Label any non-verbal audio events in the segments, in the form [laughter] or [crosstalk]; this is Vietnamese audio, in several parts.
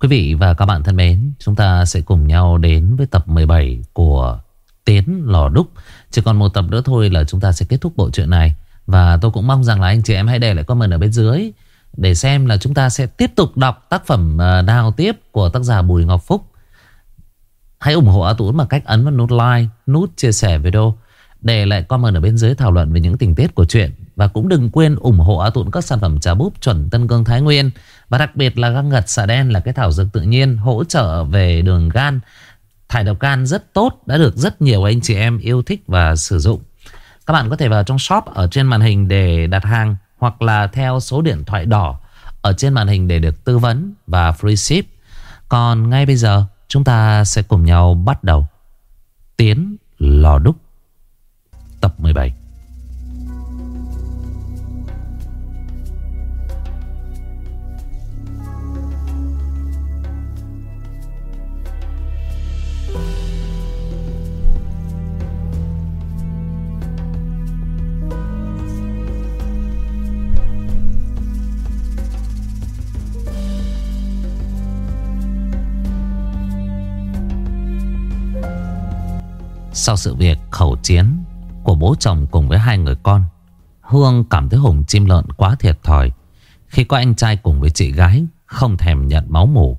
Quý vị và các bạn thân mến, chúng ta sẽ cùng nhau đến với tập 17 của Tiến Lò Đúc. Chỉ còn một tập nữa thôi là chúng ta sẽ kết thúc bộ truyện này. Và tôi cũng mong rằng là anh chị em hãy để lại comment ở bên dưới để xem là chúng ta sẽ tiếp tục đọc tác phẩm ờ, nào tiếp của tác giả Bùi Ngọc Phúc. Hãy ủng hộ A Tuấn bằng cách ấn vào nút like, nút chia sẻ video để lại comment ở bên dưới thảo luận về những tình tiết của chuyện. Và cũng đừng quên ủng hộ A các sản phẩm trà búp chuẩn Tân Cương Thái Nguyên. Và đặc biệt là găng ngật xà đen là cái thảo dược tự nhiên hỗ trợ về đường gan. Thải độc gan rất tốt, đã được rất nhiều anh chị em yêu thích và sử dụng. Các bạn có thể vào trong shop ở trên màn hình để đặt hàng hoặc là theo số điện thoại đỏ ở trên màn hình để được tư vấn và free ship. Còn ngay bây giờ chúng ta sẽ cùng nhau bắt đầu Tiến Lò Đúc tập 17. Sau sự việc khẩu chiến của bố chồng cùng với hai người con, Hương cảm thấy Hùng chim lợn quá thiệt thòi. Khi có anh trai cùng với chị gái, Không thèm nhận máu mủ.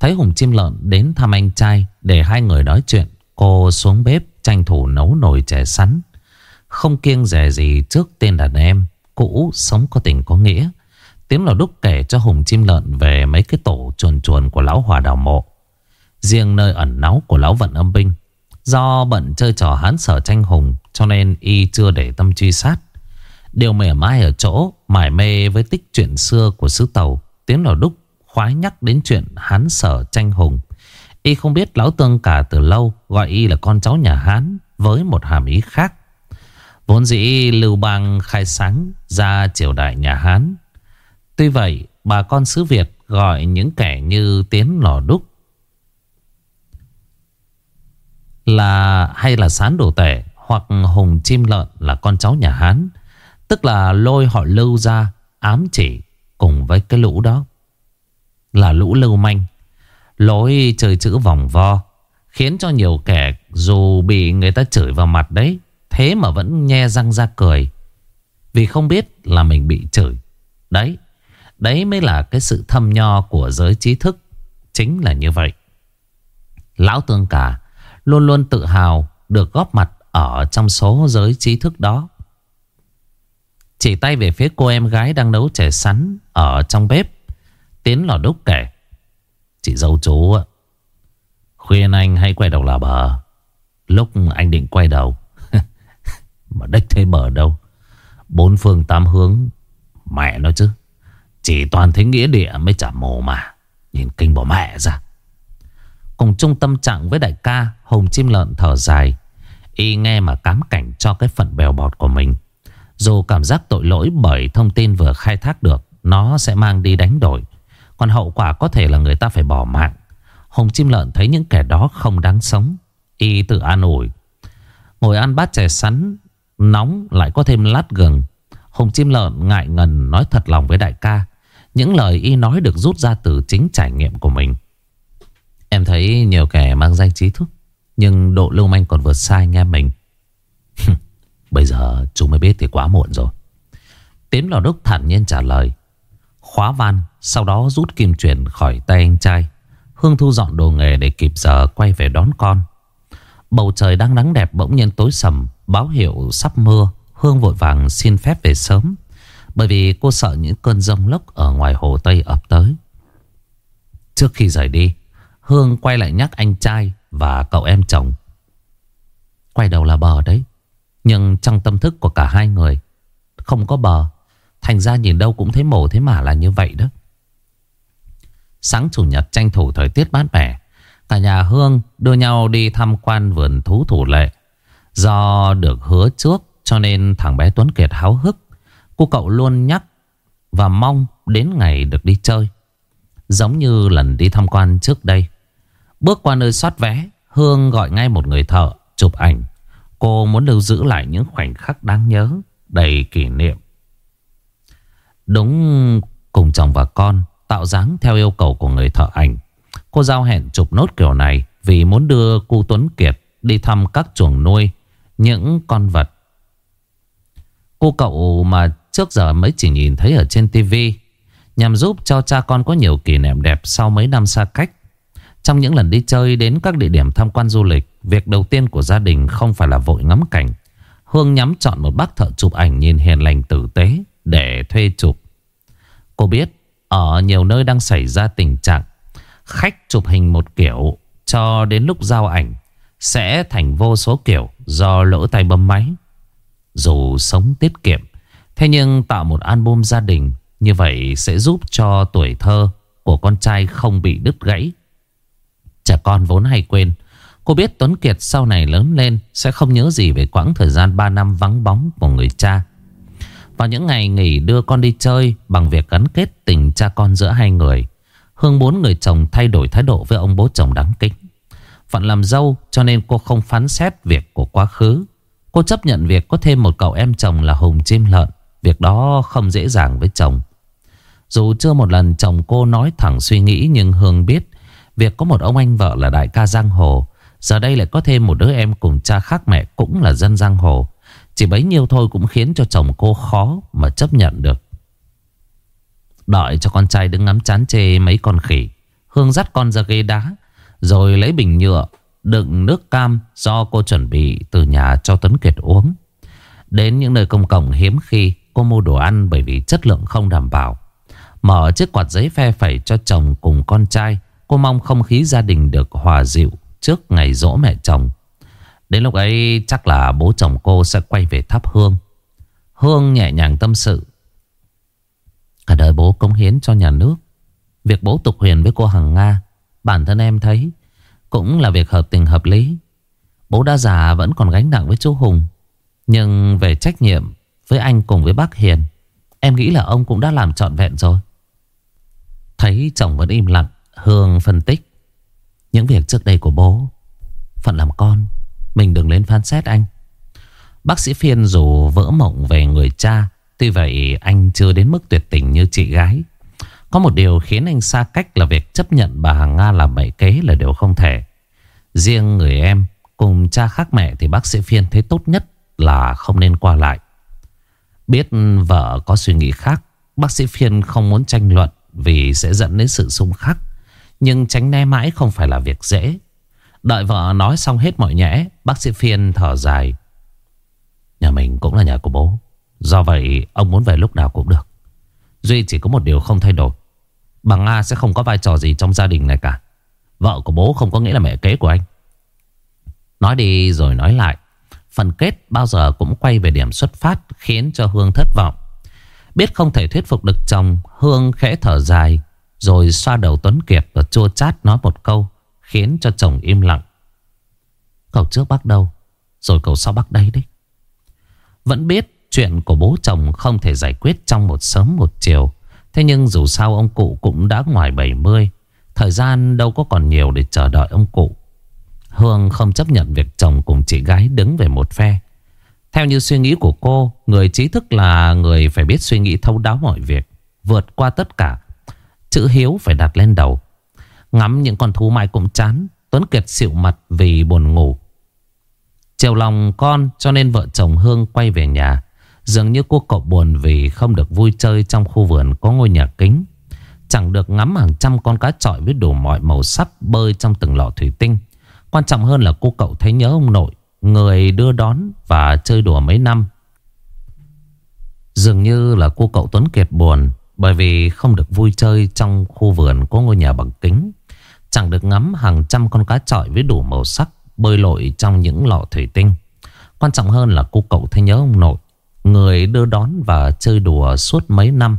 Thấy Hùng chim lợn đến thăm anh trai Để hai người nói chuyện, Cô xuống bếp tranh thủ nấu nồi chè sắn. Không kiêng rẻ gì trước tên đàn em, Cũ sống có tình có nghĩa. Tiếng lò đúc kể cho Hùng chim lợn Về mấy cái tổ chuồn chuồn của lão hòa đào mộ. Riêng nơi ẩn náu của lão vận âm binh Do bận chơi trò hán sở tranh hùng, Cho nên y chưa để tâm truy sát. Điều mẻ mai ở chỗ, Mải mê với tích chuyện xưa của sứ tàu, Tiến vào đúc, khoái nhắc đến chuyện hán sở tranh hùng. Y không biết lão tương cả từ lâu, Gọi y là con cháu nhà Hán, Với một hàm ý khác. Vốn dĩ Lưu Bang khai sáng Ra triều đại nhà Hán. Tuy vậy, bà con xứ Việt Gọi những kẻ như Tiến Lò Đúc là hay là sán đồ tể hoặc hùng chim lợn là con cháu nhà Hán. Tức là lôi họ lưu ra ám chỉ cùng với cái lũ đó. Là lũ lưu manh. Lối chơi chữ vòng vo. Khiến cho nhiều kẻ dù bị người ta chửi vào mặt đấy. Thế mà vẫn nhe răng ra cười. Vì không biết là mình bị chửi. Đấy. Đấy mới là cái sự thâm nho của giới trí thức. Chính là như vậy. Lão tương cả Luôn luôn tự hào được góp mặt ở trong số giới trí thức đó. Chỉ tay về phía cô em gái đang nấu chè sắn ở trong bếp. Tiến lò đúc kể. Chị dâu chú ạ. Khuyên anh hãy quay đầu là bờ. Lúc anh định quay đầu. [laughs] mà đếch thấy bờ đâu. Bốn phương tám hướng. Mẹ nó chứ. Chỉ toàn thấy nghĩa địa mới chả mồ mà. Nhìn kinh bỏ mẹ ra. Cùng chung tâm trạng với đại ca Hùng chim lợn thở dài. Y nghe mà cám cảnh cho cái phận bèo bọt của mình. Dù cảm giác tội lỗi bởi thông tin vừa khai thác được, Nó sẽ mang đi đánh đổi. Còn hậu quả có thể là người ta phải bỏ mạng. Hùng chim lợn thấy những kẻ đó không đáng sống. Y tự an ủi. Ngồi ăn bát chè sắn, Nóng lại có thêm lát gừng. Hùng chim lợn ngại ngần nói thật lòng với đại ca. Những lời y nói được rút ra từ chính trải nghiệm của mình. Em thấy nhiều kẻ mang danh trí thức, Nhưng độ lưu manh còn vượt xa anh em mình. [laughs] Bây giờ chúng mới biết thì quá muộn rồi. Tiến lò đúc thản nhiên trả lời. Khóa van, Sau đó rút kim chuyển khỏi tay anh trai, Hương thu dọn đồ nghề để kịp giờ quay về đón con. Bầu trời đang nắng đẹp bỗng nhiên tối sầm, Báo hiệu sắp mưa, Hương vội vàng xin phép về sớm, Bởi vì cô sợ những cơn rông lốc Ở ngoài hồ Tây ập tới. Trước khi rời đi Hương quay lại nhắc anh trai và cậu em chồng. Quay đầu là bờ đấy. Nhưng trong tâm thức của cả hai người không có bờ. Thành ra nhìn đâu cũng thấy mổ thế mà là như vậy đó. Sáng chủ nhật tranh thủ thời tiết mát mẻ. Cả nhà Hương đưa nhau đi tham quan vườn thú thủ lệ. Do được hứa trước cho nên thằng bé Tuấn Kiệt háo hức. Cô cậu luôn nhắc và mong đến ngày được đi chơi. Giống như lần đi tham quan trước đây. Bước qua nơi soát vé, Hương gọi ngay một người thợ, Chụp ảnh Cô muốn lưu giữ lại những khoảnh khắc đáng nhớ, Đầy kỷ niệm Đúng cùng chồng và con, tạo dáng theo yêu cầu của người thợ ảnh. Cô giao hẹn chụp nốt kiểu này vì muốn đưa cô Tuấn Kiệt đi thăm các chuồng nuôi, những con vật. Cô cậu mà trước giờ mới chỉ nhìn thấy ở trên tivi nhằm giúp cho cha con có nhiều kỷ niệm đẹp sau mấy năm xa cách. Trong những lần đi chơi đến các địa điểm tham quan du lịch, việc đầu tiên của gia đình không phải là vội ngắm cảnh. Hương nhắm chọn một bác thợ chụp ảnh nhìn hiền lành tử tế để thuê chụp. Cô biết ở nhiều nơi đang xảy ra tình trạng khách chụp hình một kiểu cho đến lúc giao ảnh sẽ thành vô số kiểu do lỡ tay bấm máy. Dù sống tiết kiệm, thế nhưng tạo một album gia đình như vậy sẽ giúp cho tuổi thơ của con trai không bị đứt gãy. Trẻ con vốn hay quên. Cô biết Tuấn Kiệt sau này lớn lên sẽ không nhớ gì về quãng thời gian 3 năm vắng bóng của người cha. Vào những ngày nghỉ đưa con đi chơi bằng việc gắn kết tình cha con giữa hai người. Hương muốn người chồng thay đổi thái độ với ông bố chồng đáng kính. Phận làm dâu cho nên cô không phán xét việc của quá khứ. Cô chấp nhận việc có thêm một cậu em chồng là Hùng Chim Lợn. Việc đó không dễ dàng với chồng. Dù chưa một lần chồng cô nói thẳng suy nghĩ nhưng Hương biết việc có một ông anh vợ là đại ca giang hồ. Giờ đây lại có thêm một đứa em cùng cha khác mẹ cũng là dân giang hồ. Chỉ bấy nhiêu thôi cũng khiến cho chồng cô khó mà chấp nhận được. Đợi cho con trai đứng ngắm chán chê mấy con khỉ. Hương dắt con ra ghế đá. Rồi lấy bình nhựa, đựng nước cam do cô chuẩn bị từ nhà cho Tuấn Kiệt uống. Đến những nơi công cộng hiếm khi, cô mua đồ ăn bởi vì chất lượng không đảm bảo. Mở chiếc quạt giấy phe phẩy cho chồng cùng con trai. Cô mong không khí gia đình được hòa dịu trước ngày dỗ mẹ chồng. Đến lúc ấy chắc là bố chồng cô sẽ quay về thắp hương. Hương nhẹ nhàng tâm sự. Cả đời bố cống hiến cho nhà nước. Việc bố tục huyền với cô Hằng Nga, bản thân em thấy cũng là việc hợp tình hợp lý. Bố đã già vẫn còn gánh nặng với chú Hùng. Nhưng về trách nhiệm với anh cùng với bác Hiền, em nghĩ là ông cũng đã làm trọn vẹn rồi. Thấy chồng vẫn im lặng, Hương phân tích. Những việc trước đây của bố, phận làm con, mình đừng lên phán xét anh. Bác sĩ Phiên dù vỡ mộng về người cha, tuy vậy anh chưa đến mức tuyệt tình như chị gái. Có một điều khiến anh xa cách là việc chấp nhận bà Hằng Nga làm mẹ kế là điều không thể. Riêng người em cùng cha khác mẹ thì bác sĩ Phiên thấy tốt nhất là không nên qua lại. Biết vợ có suy nghĩ khác, bác sĩ Phiên không muốn tranh luận vì sẽ dẫn đến sự xung khắc. Nhưng tránh né mãi không phải là việc dễ. Đợi vợ nói xong hết mọi nhẽ, bác sĩ Phiên thở dài. Nhà mình cũng là nhà của bố. Do vậy, ông muốn về lúc nào cũng được. Duy chỉ có một điều không thay đổi. Bà Nga sẽ không có vai trò gì trong gia đình này cả. Vợ của bố không có nghĩa là mẹ kế của anh. Nói đi rồi nói lại. Phần kết bao giờ cũng quay về điểm xuất phát khiến cho Hương thất vọng. Biết không thể thuyết phục được chồng, Hương khẽ thở dài rồi xoa đầu Tuấn Kiệt và chua chát nói một câu khiến cho chồng im lặng. Cậu trước bắt đâu, rồi cậu sau bắt đây đấy. Vẫn biết chuyện của bố chồng không thể giải quyết trong một sớm một chiều. Thế nhưng dù sao ông cụ cũng đã ngoài 70 Thời gian đâu có còn nhiều để chờ đợi ông cụ Hương không chấp nhận việc chồng cùng chị gái đứng về một phe Theo như suy nghĩ của cô Người trí thức là người phải biết suy nghĩ thấu đáo mọi việc Vượt qua tất cả Chữ hiếu phải đặt lên đầu Ngắm những con thú mai cũng chán Tuấn Kiệt xịu mặt vì buồn ngủ Chiều lòng con cho nên vợ chồng Hương quay về nhà Dường như cô cậu buồn vì không được vui chơi trong khu vườn có ngôi nhà kính. Chẳng được ngắm hàng trăm con cá trọi với đủ mọi màu sắc bơi trong từng lọ thủy tinh. Quan trọng hơn là cô cậu thấy nhớ ông nội, người đưa đón và chơi đùa mấy năm. Dường như là cô cậu Tuấn Kiệt buồn bởi vì không được vui chơi trong khu vườn có ngôi nhà bằng kính. Chẳng được ngắm hàng trăm con cá trọi với đủ màu sắc, bơi lội trong những lọ thủy tinh. Quan trọng hơn là cô cậu thấy nhớ ông nội, Người đưa đón và chơi đùa suốt mấy năm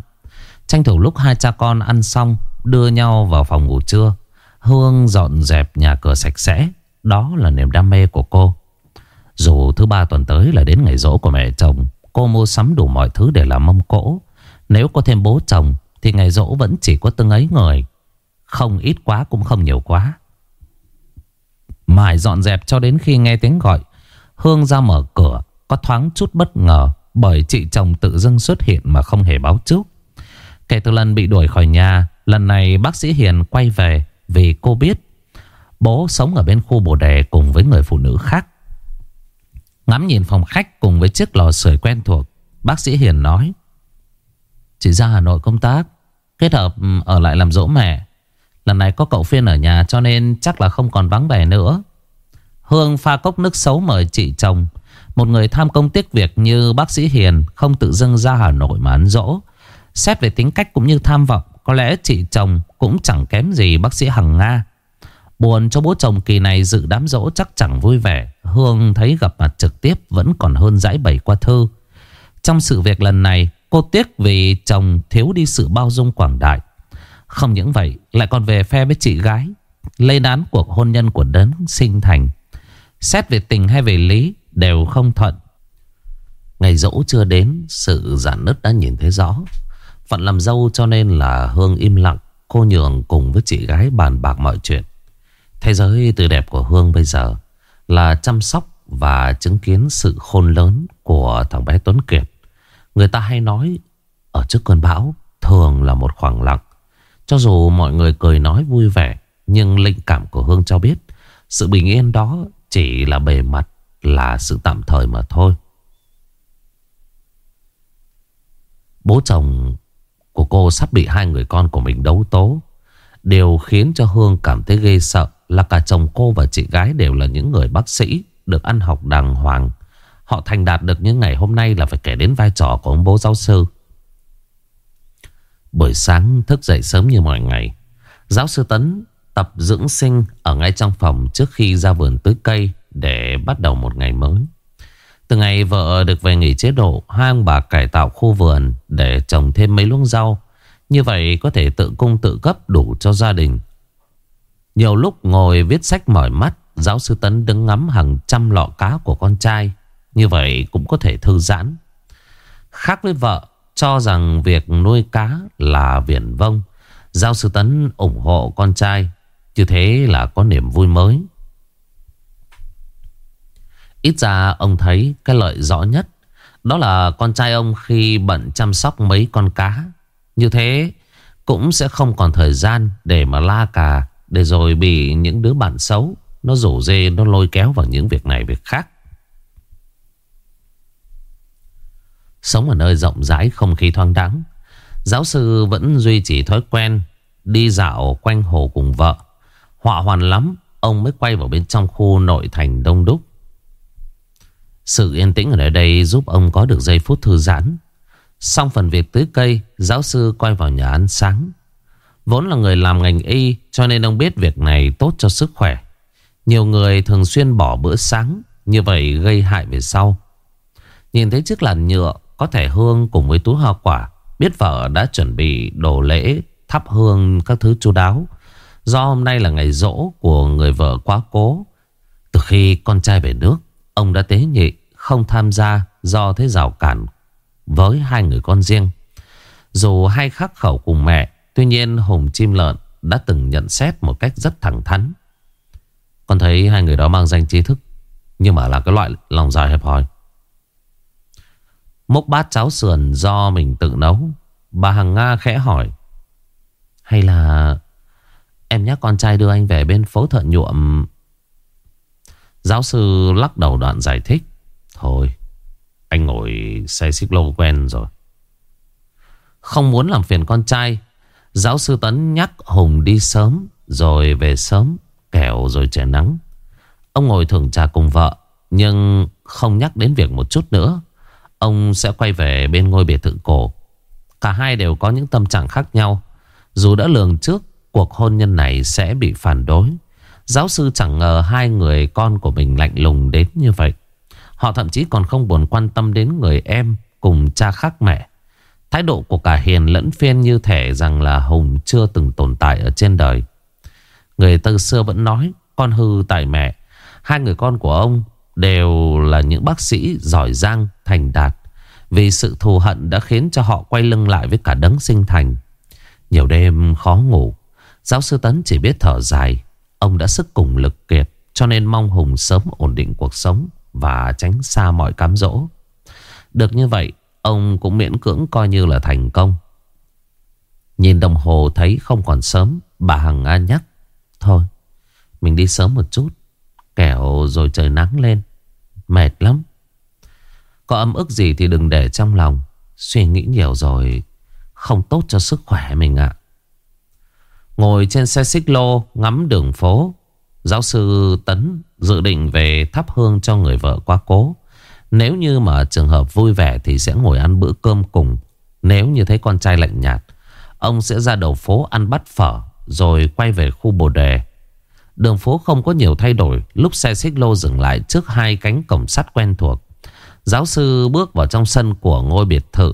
Tranh thủ lúc hai cha con ăn xong, Đưa nhau vào phòng ngủ trưa Hương dọn dẹp nhà cửa sạch sẽ, Đó là niềm đam mê của cô Dù thứ ba tuần tới là đến ngày rỗ của mẹ chồng, Cô mua sắm đủ mọi thứ để làm mâm cỗ nếu có thêm bố chồng Thì ngày rỗ vẫn chỉ có từng ấy người. Không ít quá cũng không nhiều quá. Mãi dọn dẹp cho đến khi nghe tiếng gọi Hương ra mở cửa Có thoáng chút bất ngờ bởi chị chồng tự dưng xuất hiện mà không hề báo trước. Kể từ lần bị đuổi khỏi nhà, Lần này bác sĩ Hiền quay về Vì cô biết Bố sống ở bên khu bồ đề cùng với người phụ nữ khác. Ngắm nhìn phòng khách cùng với chiếc lò sưởi quen thuộc Bác sĩ Hiền nói Chị ra Hà Nội công tác, Kết hợp ừ, ở lại làm dỗ mẹ. Lần này có cậu Phiên ở nhà cho nên chắc là không còn vắng vẻ nữa. Hương pha cốc nước xấu mời chị chồng. Một người tham công tiếc việc như bác sĩ Hiền Không tự dưng ra Hà Nội mà ăn dỗ. Xét về tính cách cũng như tham vọng, Có lẽ chị chồng cũng chẳng kém gì bác sĩ Hằng Nga. Buồn cho bố chồng kỳ này dự đám dỗ chắc chẳng vui vẻ. Hương thấy gặp mặt trực tiếp vẫn còn hơn giải bày qua thư. Trong sự việc lần này Cô tiếc vì chồng thiếu đi sự bao dung quảng đại. Không những vậy, Lại còn về phe với chị gái. Lên án cuộc hôn nhân của đấng sinh thành. Xét về tình hay về lý, Đều không thuận. Ngày dỗ chưa đến, Sự giãn nứt đã nhìn thấy rõ. Phận làm dâu cho nên là Hương im lặng, Cô nhường cùng với chị gái bàn bạc mọi chuyện. Thế giới từ đẹp của Hương bây giờ Là chăm sóc và chứng kiến sự khôn lớn của thằng bé Tuấn Kiệt. Người ta hay nói, Ở trước cơn bão, Thường là một khoảng lặng. Cho dù mọi người cười nói vui vẻ, Nhưng linh cảm của Hương cho biết, Sự bình yên đó chỉ là bề mặt, Là sự tạm thời mà thôi. Bố chồng của cô sắp bị hai người con của mình đấu tố. Điều khiến cho Hương cảm thấy ghê sợ Là cả chồng cô và chị gái đều là những người bác sĩ Được ăn học đàng hoàng. Họ thành đạt được những ngày hôm nay là phải kể đến vai trò của ông bố giáo sư. Buổi sáng thức dậy sớm như mọi ngày. Giáo sư Tấn tập dưỡng sinh ở ngay trong phòng trước khi ra vườn tưới cây để bắt đầu một ngày mới. Từ ngày vợ được về nghỉ chế độ, hai ông bà cải tạo khu vườn để trồng thêm mấy luống rau. Như vậy có thể tự cung tự cấp đủ cho gia đình. Nhiều lúc ngồi viết sách mỏi mắt, giáo sư Tấn đứng ngắm hàng trăm lọ cá của con trai. Như vậy cũng có thể thư giãn. Khác với vợ, Cho rằng việc nuôi cá là viển vông. Giao sư Tấn ủng hộ con trai. Như thế là có niềm vui mới. Ít ra ông thấy cái lợi rõ nhất. Đó là con trai ông khi bận chăm sóc mấy con cá. Như thế cũng sẽ không còn thời gian để mà la cà, Để rồi bị những đứa bạn xấu Nó rủ dê, nó lôi kéo vào những việc này, việc khác. Sống ở nơi rộng rãi không khí thoáng đắng Giáo sư vẫn duy trì thói quen Đi dạo quanh hồ cùng vợ. Họa hoàn lắm, Ông mới quay vào bên trong khu nội thành đông đúc. Sự yên tĩnh ở nơi đây giúp ông có được giây phút thư giãn. Xong phần việc tưới cây, Giáo sư quay vào nhà ăn sáng. Vốn là người làm ngành y, Cho nên ông biết việc này tốt cho sức khỏe. Nhiều người thường xuyên bỏ bữa sáng, Như vậy gây hại về sau. Nhìn thấy chiếc làn nhựa có thể Hương cùng với túi hoa quả Biết vợ đã chuẩn bị đồ lễ Thắp hương các thứ chu đáo. Do hôm nay là ngày rỗ của người vợ quá cố. Từ khi con trai về nước, Ông đã tế nhị Không tham gia do thế rào cản Với hai người con riêng. Dù hai khắc khẩu cùng mẹ, Tuy nhiên Hùng Chim Lợn Đã từng nhận xét một cách rất thẳng thắn. Con thấy hai người đó mang danh trí thức, Nhưng mà là cái loại lòng dạ dài hẹp hòi. Múc bát cháo sườn do mình tự nấu. Bà Hằng Nga khẽ hỏi, Hay là Em nhắc con trai đưa anh về bên phố thợ nhuộm? Giáo sư lắc đầu đoạn giải thích, Thôi, Anh ngồi xe xích lô quen rồi. Không muốn làm phiền con trai. Giáo sư Tấn nhắc Hùng đi sớm, Rồi về sớm Kẹo rồi trẻ nắng. Ông ngồi thưởng trà cùng vợ, Nhưng không nhắc đến việc một chút nữa. Ông sẽ quay về bên ngôi biệt thự cổ. Cả hai đều có những tâm trạng khác nhau. Dù đã lường trước, Cuộc hôn nhân này sẽ bị phản đối. Giáo sư chẳng ngờ hai người con của mình lạnh lùng đến như vậy. Họ thậm chí còn không buồn quan tâm đến người em Cùng cha khác mẹ. Thái độ của cả Hiền lẫn Phiên như thể rằng là Hùng chưa từng tồn tại ở trên đời. Người từ xưa vẫn nói, Con hư tại mẹ. Hai người con của ông đều là những bác sĩ giỏi giang, thành đạt. Vì sự thù hận đã khiến cho họ quay lưng lại với cả đấng sinh thành. Nhiều đêm khó ngủ, giáo sư Tấn chỉ biết thở dài. Ông đã sức cùng lực kiệt cho nên mong Hùng sớm ổn định cuộc sống và tránh xa mọi cám dỗ. Được như vậy, ông cũng miễn cưỡng coi như là thành công. Nhìn đồng hồ thấy không còn sớm Bà Hằng an nhắc Thôi mình đi sớm một chút Kẻo rồi trời nắng lên. Mệt lắm. Có âm ức gì thì đừng để trong lòng. Suy nghĩ nhiều rồi, Không tốt cho sức khỏe mình ạ. Ngồi trên xe xích lô, Ngắm đường phố, Giáo sư Tấn dự định về thắp hương cho người vợ quá cố. Nếu như mà trường hợp vui vẻ Thì sẽ ngồi ăn bữa cơm cùng. Nếu như thấy con trai lạnh nhạt, Ông sẽ ra đầu phố ăn bát phở, Rồi quay về khu bồ đề. Đường phố không có nhiều thay đổi, Lúc xe xích lô dừng lại trước hai cánh cổng sắt quen thuộc. Giáo sư bước vào trong sân của ngôi biệt thự.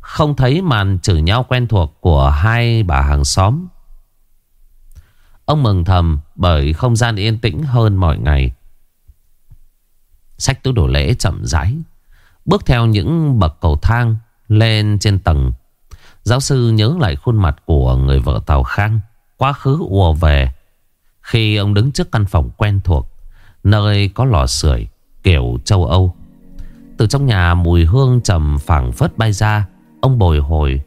Không thấy màn chửi nhau quen thuộc của hai bà hàng xóm. Ông mừng thầm bởi không gian yên tĩnh hơn mọi ngày. Sách túi đồ lễ chậm rãi, Bước theo những bậc cầu thang lên trên tầng. Giáo sư nhớ lại khuôn mặt của người vợ Tàu Khang, Quá khứ ùa về. Khi ông đứng trước căn phòng quen thuộc, Nơi có lò sưởi kiểu châu Âu, Từ trong nhà mùi hương trầm phảng phất bay ra, Ông bồi hồi.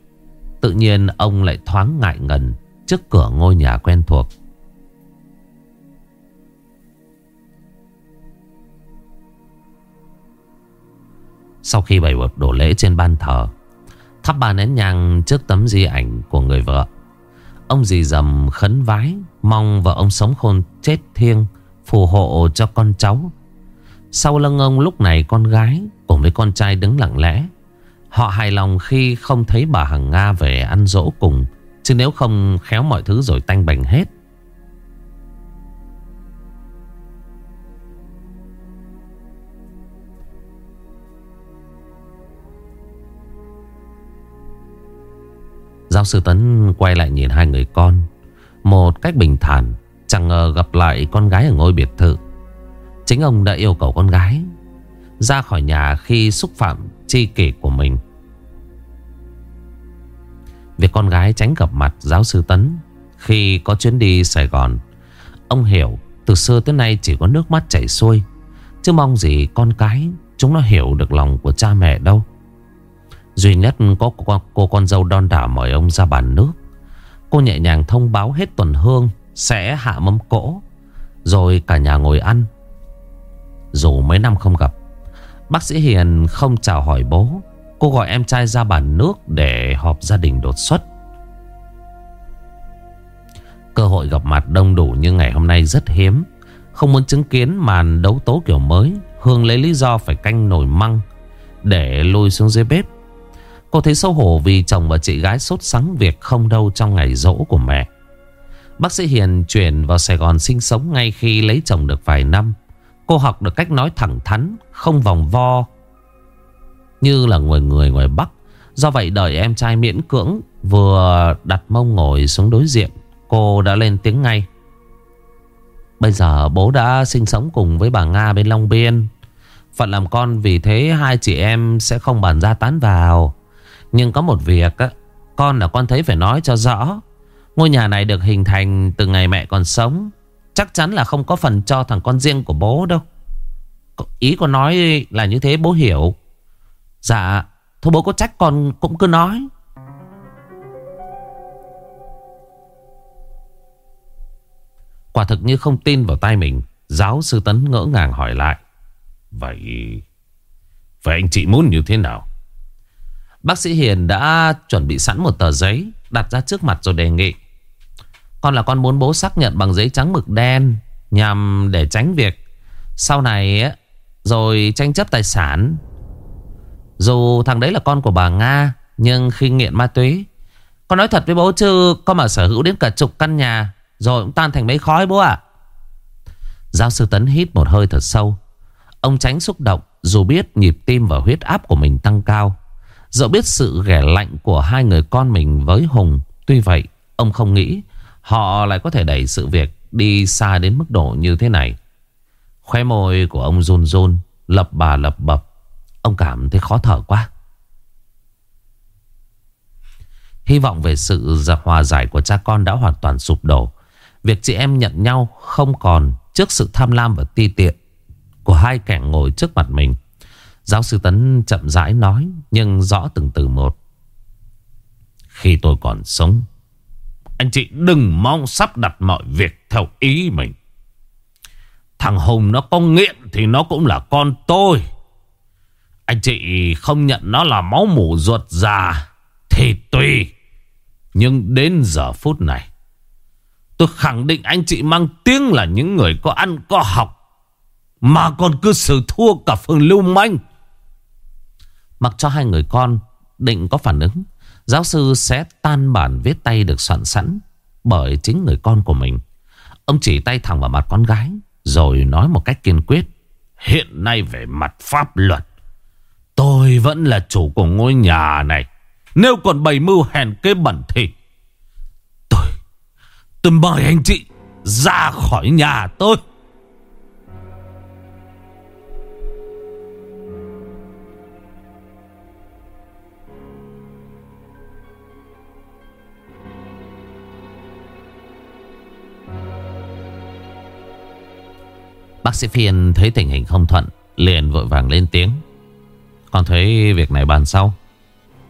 Tự nhiên ông lại thoáng ngại ngần Trước cửa ngôi nhà quen thuộc. Sau khi bày bột đổ lễ trên ban thờ, Thắp ba nén nhang trước tấm di ảnh của người vợ, Ông dì dầm khấn vái. Mong vợ ông sống khôn chết thiêng, Phù hộ cho con cháu. Sau lưng ông lúc này con gái Cùng với con trai đứng lặng lẽ. Họ hài lòng khi không thấy bà Hằng Nga về ăn dỗ cùng, Chứ nếu không khéo mọi thứ rồi tanh bành hết. Giáo sư Tấn quay lại nhìn hai người con. Một cách bình thản Chẳng ngờ gặp lại con gái ở ngôi biệt thự. Chính ông đã yêu cầu con gái Ra khỏi nhà khi xúc phạm chi kỷ của mình. Việc con gái tránh gặp mặt giáo sư Tấn Khi có chuyến đi Sài Gòn Ông hiểu từ xưa tới nay chỉ có nước mắt chảy xuôi Chứ mong gì con cái Chúng nó hiểu được lòng của cha mẹ đâu. Duy nhất có cô, cô con dâu đon đả mời ông ra bàn nước. Cô nhẹ nhàng thông báo hết tuần hương, Sẽ hạ mâm cỗ, Rồi cả nhà ngồi ăn. Dù mấy năm không gặp, Bác sĩ Hiền không chào hỏi bố. Cô gọi em trai ra bàn nước Để họp gia đình đột xuất. Cơ hội gặp mặt đông đủ như ngày hôm nay rất hiếm. Không muốn chứng kiến màn đấu tố kiểu mới, Hương lấy lý do phải canh nồi măng Để lôi xuống dưới bếp. Cô thấy xấu hổ vì chồng và chị gái sốt sắng việc không đâu trong ngày rỗ của mẹ. Bác sĩ Hiền chuyển vào Sài Gòn sinh sống ngay khi lấy chồng được vài năm. Cô học được cách nói thẳng thắn, không vòng vo như là người người ngoài Bắc. Do vậy đợi em trai miễn cưỡng vừa đặt mông ngồi xuống đối diện, cô đã lên tiếng ngay. Bây giờ bố đã sinh sống cùng với bà Nga bên Long Biên. Phận làm con vì thế hai chị em sẽ không bàn ra tán vào. Nhưng có một việc á, Con là con thấy phải nói cho rõ. Ngôi nhà này được hình thành từ ngày mẹ còn sống. Chắc chắn là không có phần cho thằng con riêng của bố đâu. Ý con nói là như thế bố hiểu. Dạ Thôi bố có trách con cũng cứ nói. Quả thực như không tin vào tay mình Giáo sư Tấn ngỡ ngàng hỏi lại. Vậy Vậy anh chị muốn như thế nào? Bác sĩ Hiền đã chuẩn bị sẵn một tờ giấy Đặt ra trước mặt rồi đề nghị. Con là con muốn bố xác nhận bằng giấy trắng mực đen Nhằm để tránh việc Sau này Rồi tranh chấp tài sản. Dù thằng đấy là con của bà Nga, Nhưng khi nghiện ma túy, Con nói thật với bố chứ Con mà sở hữu đến cả chục căn nhà, Rồi cũng tan thành mấy khói bố ạ. Giáo sư Tấn hít một hơi thật sâu. Ông tránh xúc động Dù biết nhịp tim và huyết áp của mình tăng cao. Dẫu biết sự ghẻ lạnh của hai người con mình với Hùng, Tuy vậy, ông không nghĩ Họ lại có thể đẩy sự việc đi xa đến mức độ như thế này. Khóe môi của ông run run, Lập bà lập bập. Ông cảm thấy khó thở quá. Hy vọng về sự hòa giải của cha con đã hoàn toàn sụp đổ. Việc chị em nhận nhau không còn trước sự tham lam và ti tiện của hai kẻ ngồi trước mặt mình. Giáo sư Tấn chậm rãi nói, Nhưng rõ từng từ một. Khi tôi còn sống, Anh chị đừng mong sắp đặt mọi việc theo ý mình. Thằng Hùng nó có nghiện thì nó cũng là con tôi. Anh chị không nhận nó là máu mủ ruột già Thì tùy. Nhưng đến giờ phút này, Tôi khẳng định anh chị mang tiếng là những người có ăn có học, Mà còn cứ xử thua cả phường lưu manh. Mặc cho hai người con định có phản ứng, Giáo sư sẽ tan bản viết tay được soạn sẵn Bởi chính người con của mình. Ông chỉ tay thẳng vào mặt con gái, Rồi nói một cách kiên quyết, Hiện nay về mặt pháp luật, Tôi vẫn là chủ của ngôi nhà này. Nếu còn bày mưu hèn kế bẩn thì Tôi Tôi mời anh chị Ra khỏi nhà tôi. Bác sĩ Phiên thấy tình hình không thuận, Liền vội vàng lên tiếng. Con thấy việc này bàn sau.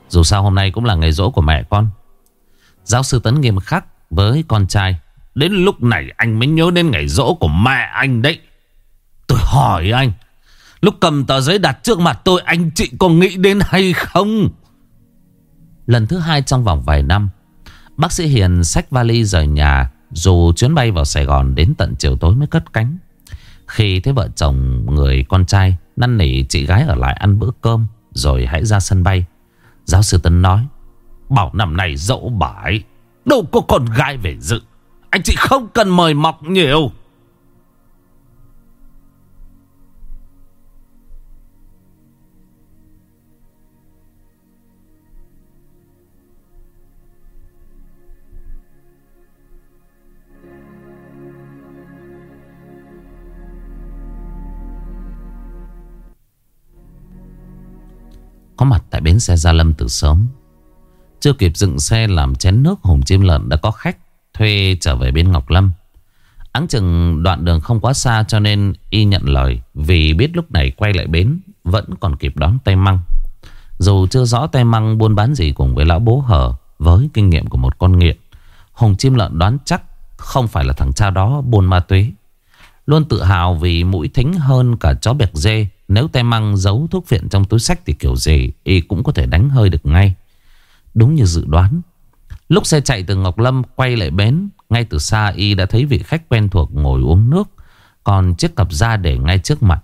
Dù sao hôm nay cũng là ngày rỗ của mẹ con. Giáo sư Tấn nghiêm khắc với con trai, Đến lúc này anh mới nhớ đến ngày rỗ của mẹ anh đấy. Tôi hỏi anh, Lúc cầm tờ giấy đặt trước mặt tôi, Anh chị có nghĩ đến hay không? Lần thứ hai trong vòng vài năm, Bác sĩ Hiền xách vali rời nhà, Dù chuyến bay vào Sài Gòn đến tận chiều tối mới cất cánh khi thấy vợ chồng người con trai năn nỉ chị gái ở lại ăn bữa cơm, rồi hãy ra sân bay. Giáo sư Tấn nói, Bảo năm này dẫu bãi Đâu có con gái về dự Anh chị không cần mời mọc nhiều Có mặt tại bến xe Gia Lâm từ sớm. Chưa kịp dựng xe làm chén nước Hùng Chim Lợn đã có khách Thuê trở về bên Ngọc Lâm. Áng chừng đoạn đường không quá xa Cho nên y nhận lời, Vì biết lúc này quay lại bến Vẫn còn kịp đón tay măng. Dù chưa rõ tay măng buôn bán gì cùng với lão bố hở Với kinh nghiệm của một con nghiện, Hùng Chim Lợn đoán chắc Không phải là thằng cha đó buôn ma túy. Luôn tự hào vì mũi thính hơn cả chó bẹc dê nếu tay măng giấu thuốc phiện trong túi sách thì kiểu gì y cũng có thể đánh hơi được ngay. Đúng như dự đoán. Lúc xe chạy từ Ngọc Lâm quay lại bến, ngay từ xa y đã thấy vị khách quen thuộc ngồi uống nước, còn chiếc cặp da để ngay trước mặt.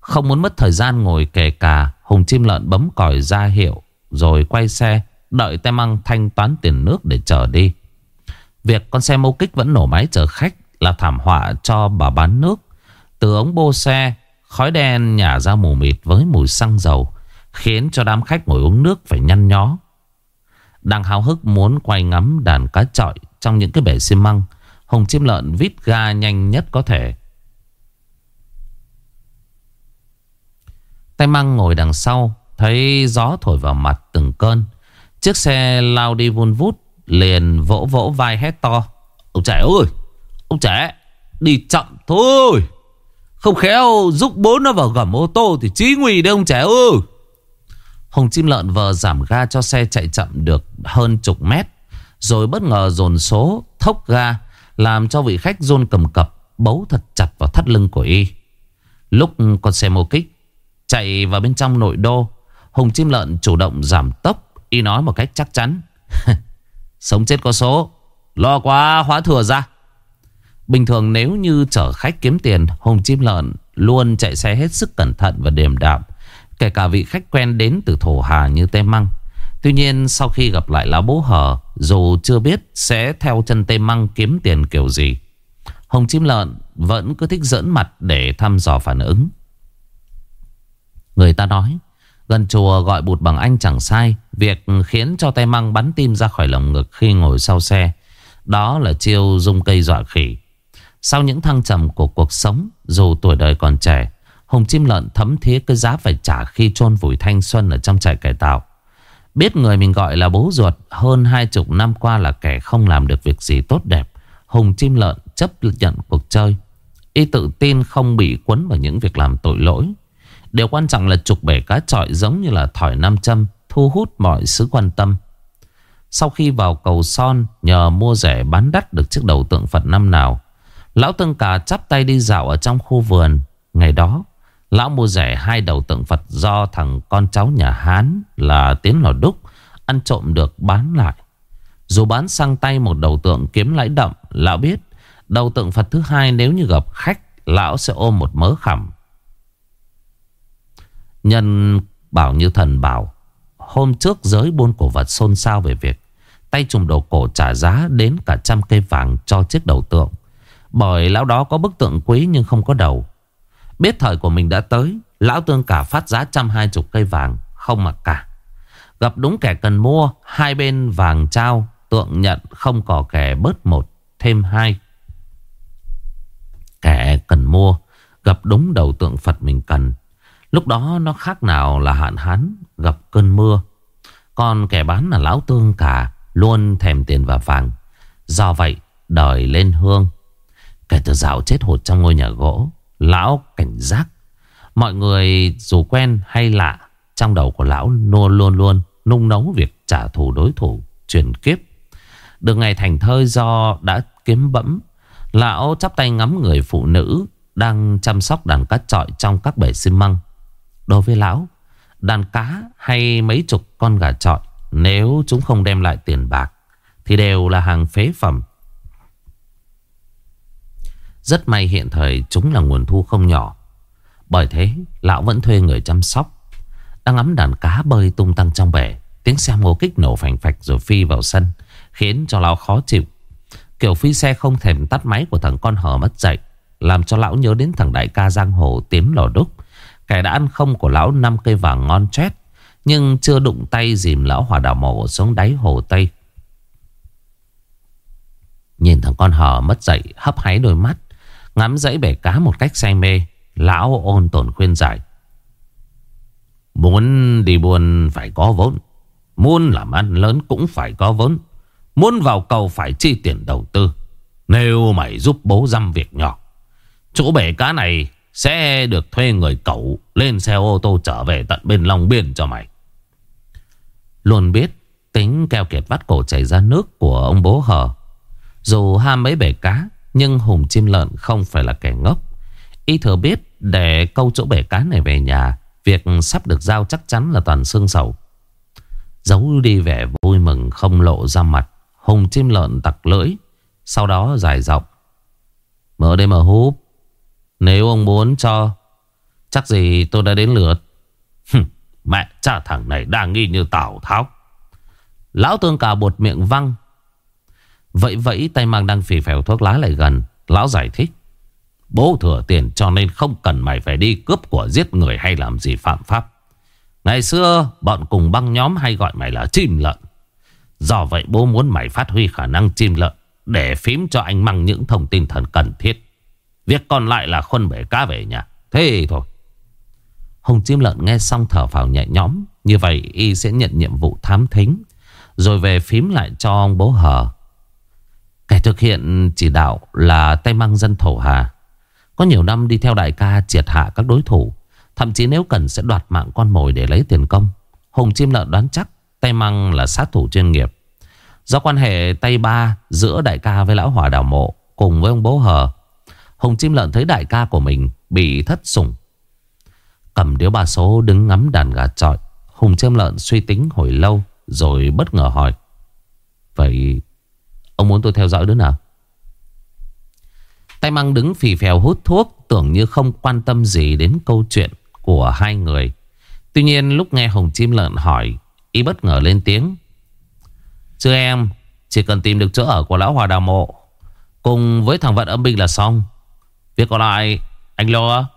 Không muốn mất thời gian ngồi kề cà, Hùng Chim Lợn bấm còi ra hiệu, rồi quay xe, đợi tay măng thanh toán tiền nước để chở đi. Việc con xe mâu kích vẫn nổ máy chở khách là thảm họa cho bà bán nước. Từ ống bô xe Khói đen nhả ra mù mịt với mùi xăng dầu, Khiến cho đám khách ngồi uống nước phải nhăn nhó. Đang háo hức muốn quay ngắm đàn cá trọi Trong những cái bể xi măng, Hùng chim lợn vít ga nhanh nhất có thể. Tay măng ngồi đằng sau, Thấy gió thổi vào mặt từng cơn. Chiếc xe lao đi vun vút, Liền vỗ vỗ vai hét to. Ông trẻ ơi! Ông trẻ, Đi chậm thôi! Không khéo, giúp bố nó vào gầm ô tô Thì chí nguy đấy, ông trẻ ư. Hùng chim lợn vờ giảm ga cho xe chạy chậm được hơn chục mét, Rồi bất ngờ dồn số thốc ga, Làm cho vị khách rôn cầm cập, Bấu thật chặt vào thắt lưng của y. Lúc con xe mô kích, Chạy vào bên trong nội đô Hùng chim lợn chủ động giảm tốc, Y nói một cách chắc chắn. [laughs] Sống chết có số, Lo quá, hóa thừa ra. Bình thường nếu như chở khách kiếm tiền, Hùng chim lợn luôn chạy xe hết sức cẩn thận và điềm đạm, Kể cả vị khách quen đến từ thổ hà như Tê Măng. Tuy nhiên, sau khi gặp lại lão bố hờ Dù chưa biết sẽ theo chân Tê Măng kiếm tiền kiểu gì Hồng chim lợn vẫn cứ thích dẫn mặt để thăm dò phản ứng. Người ta nói, Gần chùa gọi bụt bằng anh chẳng sai, Việc khiến cho tay măng bắn tim ra khỏi lồng ngực khi ngồi sau xe, Đó là chiêu dung cây dọa khỉ sau những thăng trầm của cuộc sống, Dù tuổi đời còn trẻ Hùng chim lợn thấm thía cái giá phải trả Khi chôn vùi thanh xuân ở trong trại cải tạo. Biết người mình gọi là bố ruột, Hơn hai chục năm qua là kẻ không làm được việc gì tốt đẹp Hùng chim lợn chấp nhận cuộc chơi. Y tự tin không bị quấn vào những việc làm tội lỗi. Điều quan trọng là trục bể cá trọi giống như là thỏi nam châm, Thu hút mọi sự quan tâm. Sau khi vào cầu son, Nhờ mua rẻ bán đắt được chiếc đầu tượng Phật năm nào Lão tân Cả chắp tay đi dạo ở trong khu vườn. Ngày đó, Lão mua rẻ hai đầu tượng Phật Do thằng con cháu nhà Hán Là Tiến Lò Đúc Ăn trộm được bán lại. Dù bán sang tay một đầu tượng kiếm lãi đậm, Lão biết Đầu tượng Phật thứ hai nếu như gặp khách, Lão sẽ ôm một mớ khẩm Nhân bảo như thần bảo, Hôm trước giới buôn cổ vật xôn xao về việc, Tay trùm đồ cổ trả giá đến cả trăm cây vàng cho chiếc đầu tượng. Bởi lão đó có bức tượng quý nhưng không có đầu. Biết thời của mình đã tới, Lão tương cả phát giá trăm hai chục cây vàng, Không mặc cả. Gặp đúng kẻ cần mua, Hai bên vàng trao, Tượng nhận không có kẻ bớt một, Thêm hai. Kẻ cần mua, Gặp đúng đầu tượng Phật mình cần. Lúc đó nó khác nào là hạn hán, Gặp cơn mưa. Còn kẻ bán là lão tương cả, Luôn thèm tiền và vàng. Do vậy, đời lên hương. Kể từ dạo chết hụt trong ngôi nhà gỗ, Lão cảnh giác. Mọi người dù quen hay lạ, Trong đầu của lão luôn luôn luôn Nung nấu việc trả thù đối thủ, truyền kiếp. Được ngày thành thơi do đã kiếm bẫm, Lão chắp tay ngắm người phụ nữ Đang chăm sóc đàn cá trọi Trong các bể xi măng. Đối với lão, Đàn cá hay mấy chục con gà trọi, Nếu chúng không đem lại tiền bạc, Thì đều là hàng phế phẩm. Rất may hiện thời chúng là nguồn thu không nhỏ. Bởi thế, lão vẫn thuê người chăm sóc. Đang ngắm đàn cá bơi tung tăng trong bể, Tiếng xe ngô kích nổ phành phạch rồi phi vào sân, Khiến cho lão khó chịu. Kiểu phi xe không thèm tắt máy của thằng con hở mất dậy Làm cho lão nhớ đến thằng đại ca giang hồ tiến lò đúc. Kẻ đã ăn không của lão năm cây vàng ngon chết Nhưng chưa đụng tay dìm lão hòa đảo mổ xuống đáy hồ Tây. Nhìn thằng con hở mất dậy hấp háy đôi mắt. Ngắm dãy bể cá một cách say mê Lão ôn tồn khuyên giải Muốn đi buôn phải có vốn Muốn làm ăn lớn cũng phải có vốn Muốn vào cầu phải chi tiền đầu tư Nếu mày giúp bố dăm việc nhỏ Chỗ bể cá này sẽ được thuê người cậu lên xe ô tô trở về tận bên Long Biên cho mày. Luôn biết tính keo kiệt vắt cổ chảy ra nước của ông bố hờ. Dù ham mấy bể cá, nhưng Hùng chim lợn không phải là kẻ ngốc. Y thừa biết để câu chỗ bể cá này về nhà, việc sắp được giao chắc chắn là toàn xương sầu. Giấu đi vẻ vui mừng không lộ ra mặt, Hùng chim lợn tặc lưỡi, sau đó dài giọng. Mở đây mà húp. Nếu ông muốn cho Chắc gì tôi đã đến lượt [laughs] Mẹ cha thằng này đang nghi như Tào Tháo Lão tương cả bột miệng văng Vậy vậy tay mang đang phì phèo thuốc lá lại gần. Lão giải thích, Bố thừa tiền cho nên không cần mày phải đi cướp của giết người hay làm gì phạm pháp. Ngày xưa, bọn cùng băng nhóm hay gọi mày là chim lợn. Do vậy bố muốn mày phát huy khả năng chim lợn Để phím cho anh mang những thông tin thần cần thiết. Việc còn lại là khuân bể cá về nhà. Thế thôi. Hùng chim lợn nghe xong thở phào nhẹ nhõm. Như vậy y sẽ nhận nhiệm vụ thám thính, Rồi về phím lại cho ông bố hờ. Kẻ thực hiện chỉ đạo là tay măng dân thổ hà Có nhiều năm đi theo đại ca triệt hạ các đối thủ Thậm chí nếu cần sẽ đoạt mạng con mồi để lấy tiền công Hùng chim lợn đoán chắc Tay măng là sát thủ chuyên nghiệp Do quan hệ tay ba giữa đại ca với lão hỏa đào mộ Cùng với ông bố hờ, Hùng chim lợn thấy đại ca của mình bị thất sủng. Cầm điếu bà số đứng ngắm đàn gà trọi. Hùng chim lợn suy tính hồi lâu rồi bất ngờ hỏi. Vậy ông muốn tôi theo dõi đứa nào? Tay măng đứng phì phèo hút thuốc tưởng như không quan tâm gì đến câu chuyện của hai người. Tuy nhiên lúc nghe Hùng chim lợn hỏi, y bất ngờ lên tiếng. Chứ em, chỉ cần tìm được chỗ ở của lão hòa đào mộ, cùng với thằng vận âm binh là xong. Việc còn lại Anh lo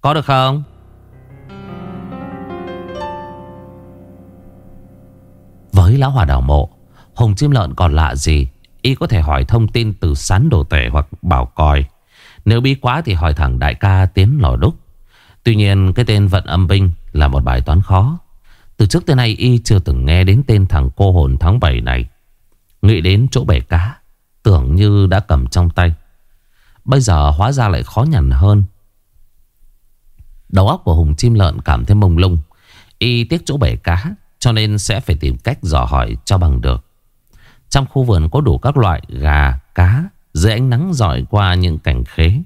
Có được không Với lão hòa đào mộ Hùng chim lợn còn lạ gì? Y có thể hỏi thông tin từ sán đồ tể hoặc bảo còi. Nếu bí quá thì hỏi thẳng đại ca tiến lò đúc. Tuy nhiên, cái tên vận âm binh là một bài toán khó. Từ trước tới nay, Y chưa từng nghe đến tên thằng cô hồn tháng 7 này. Nghĩ đến chỗ bể cá, Tưởng như đã cầm trong tay. Bây giờ hóa ra lại khó nhằn hơn. Đầu óc của Hùng chim lợn cảm thấy mông lung. Y tiếc chỗ bể cá, Cho nên sẽ phải tìm cách dò hỏi cho bằng được. Trong khu vườn có đủ các loại gà, cá Dưới ánh nắng dọi qua những cảnh khế.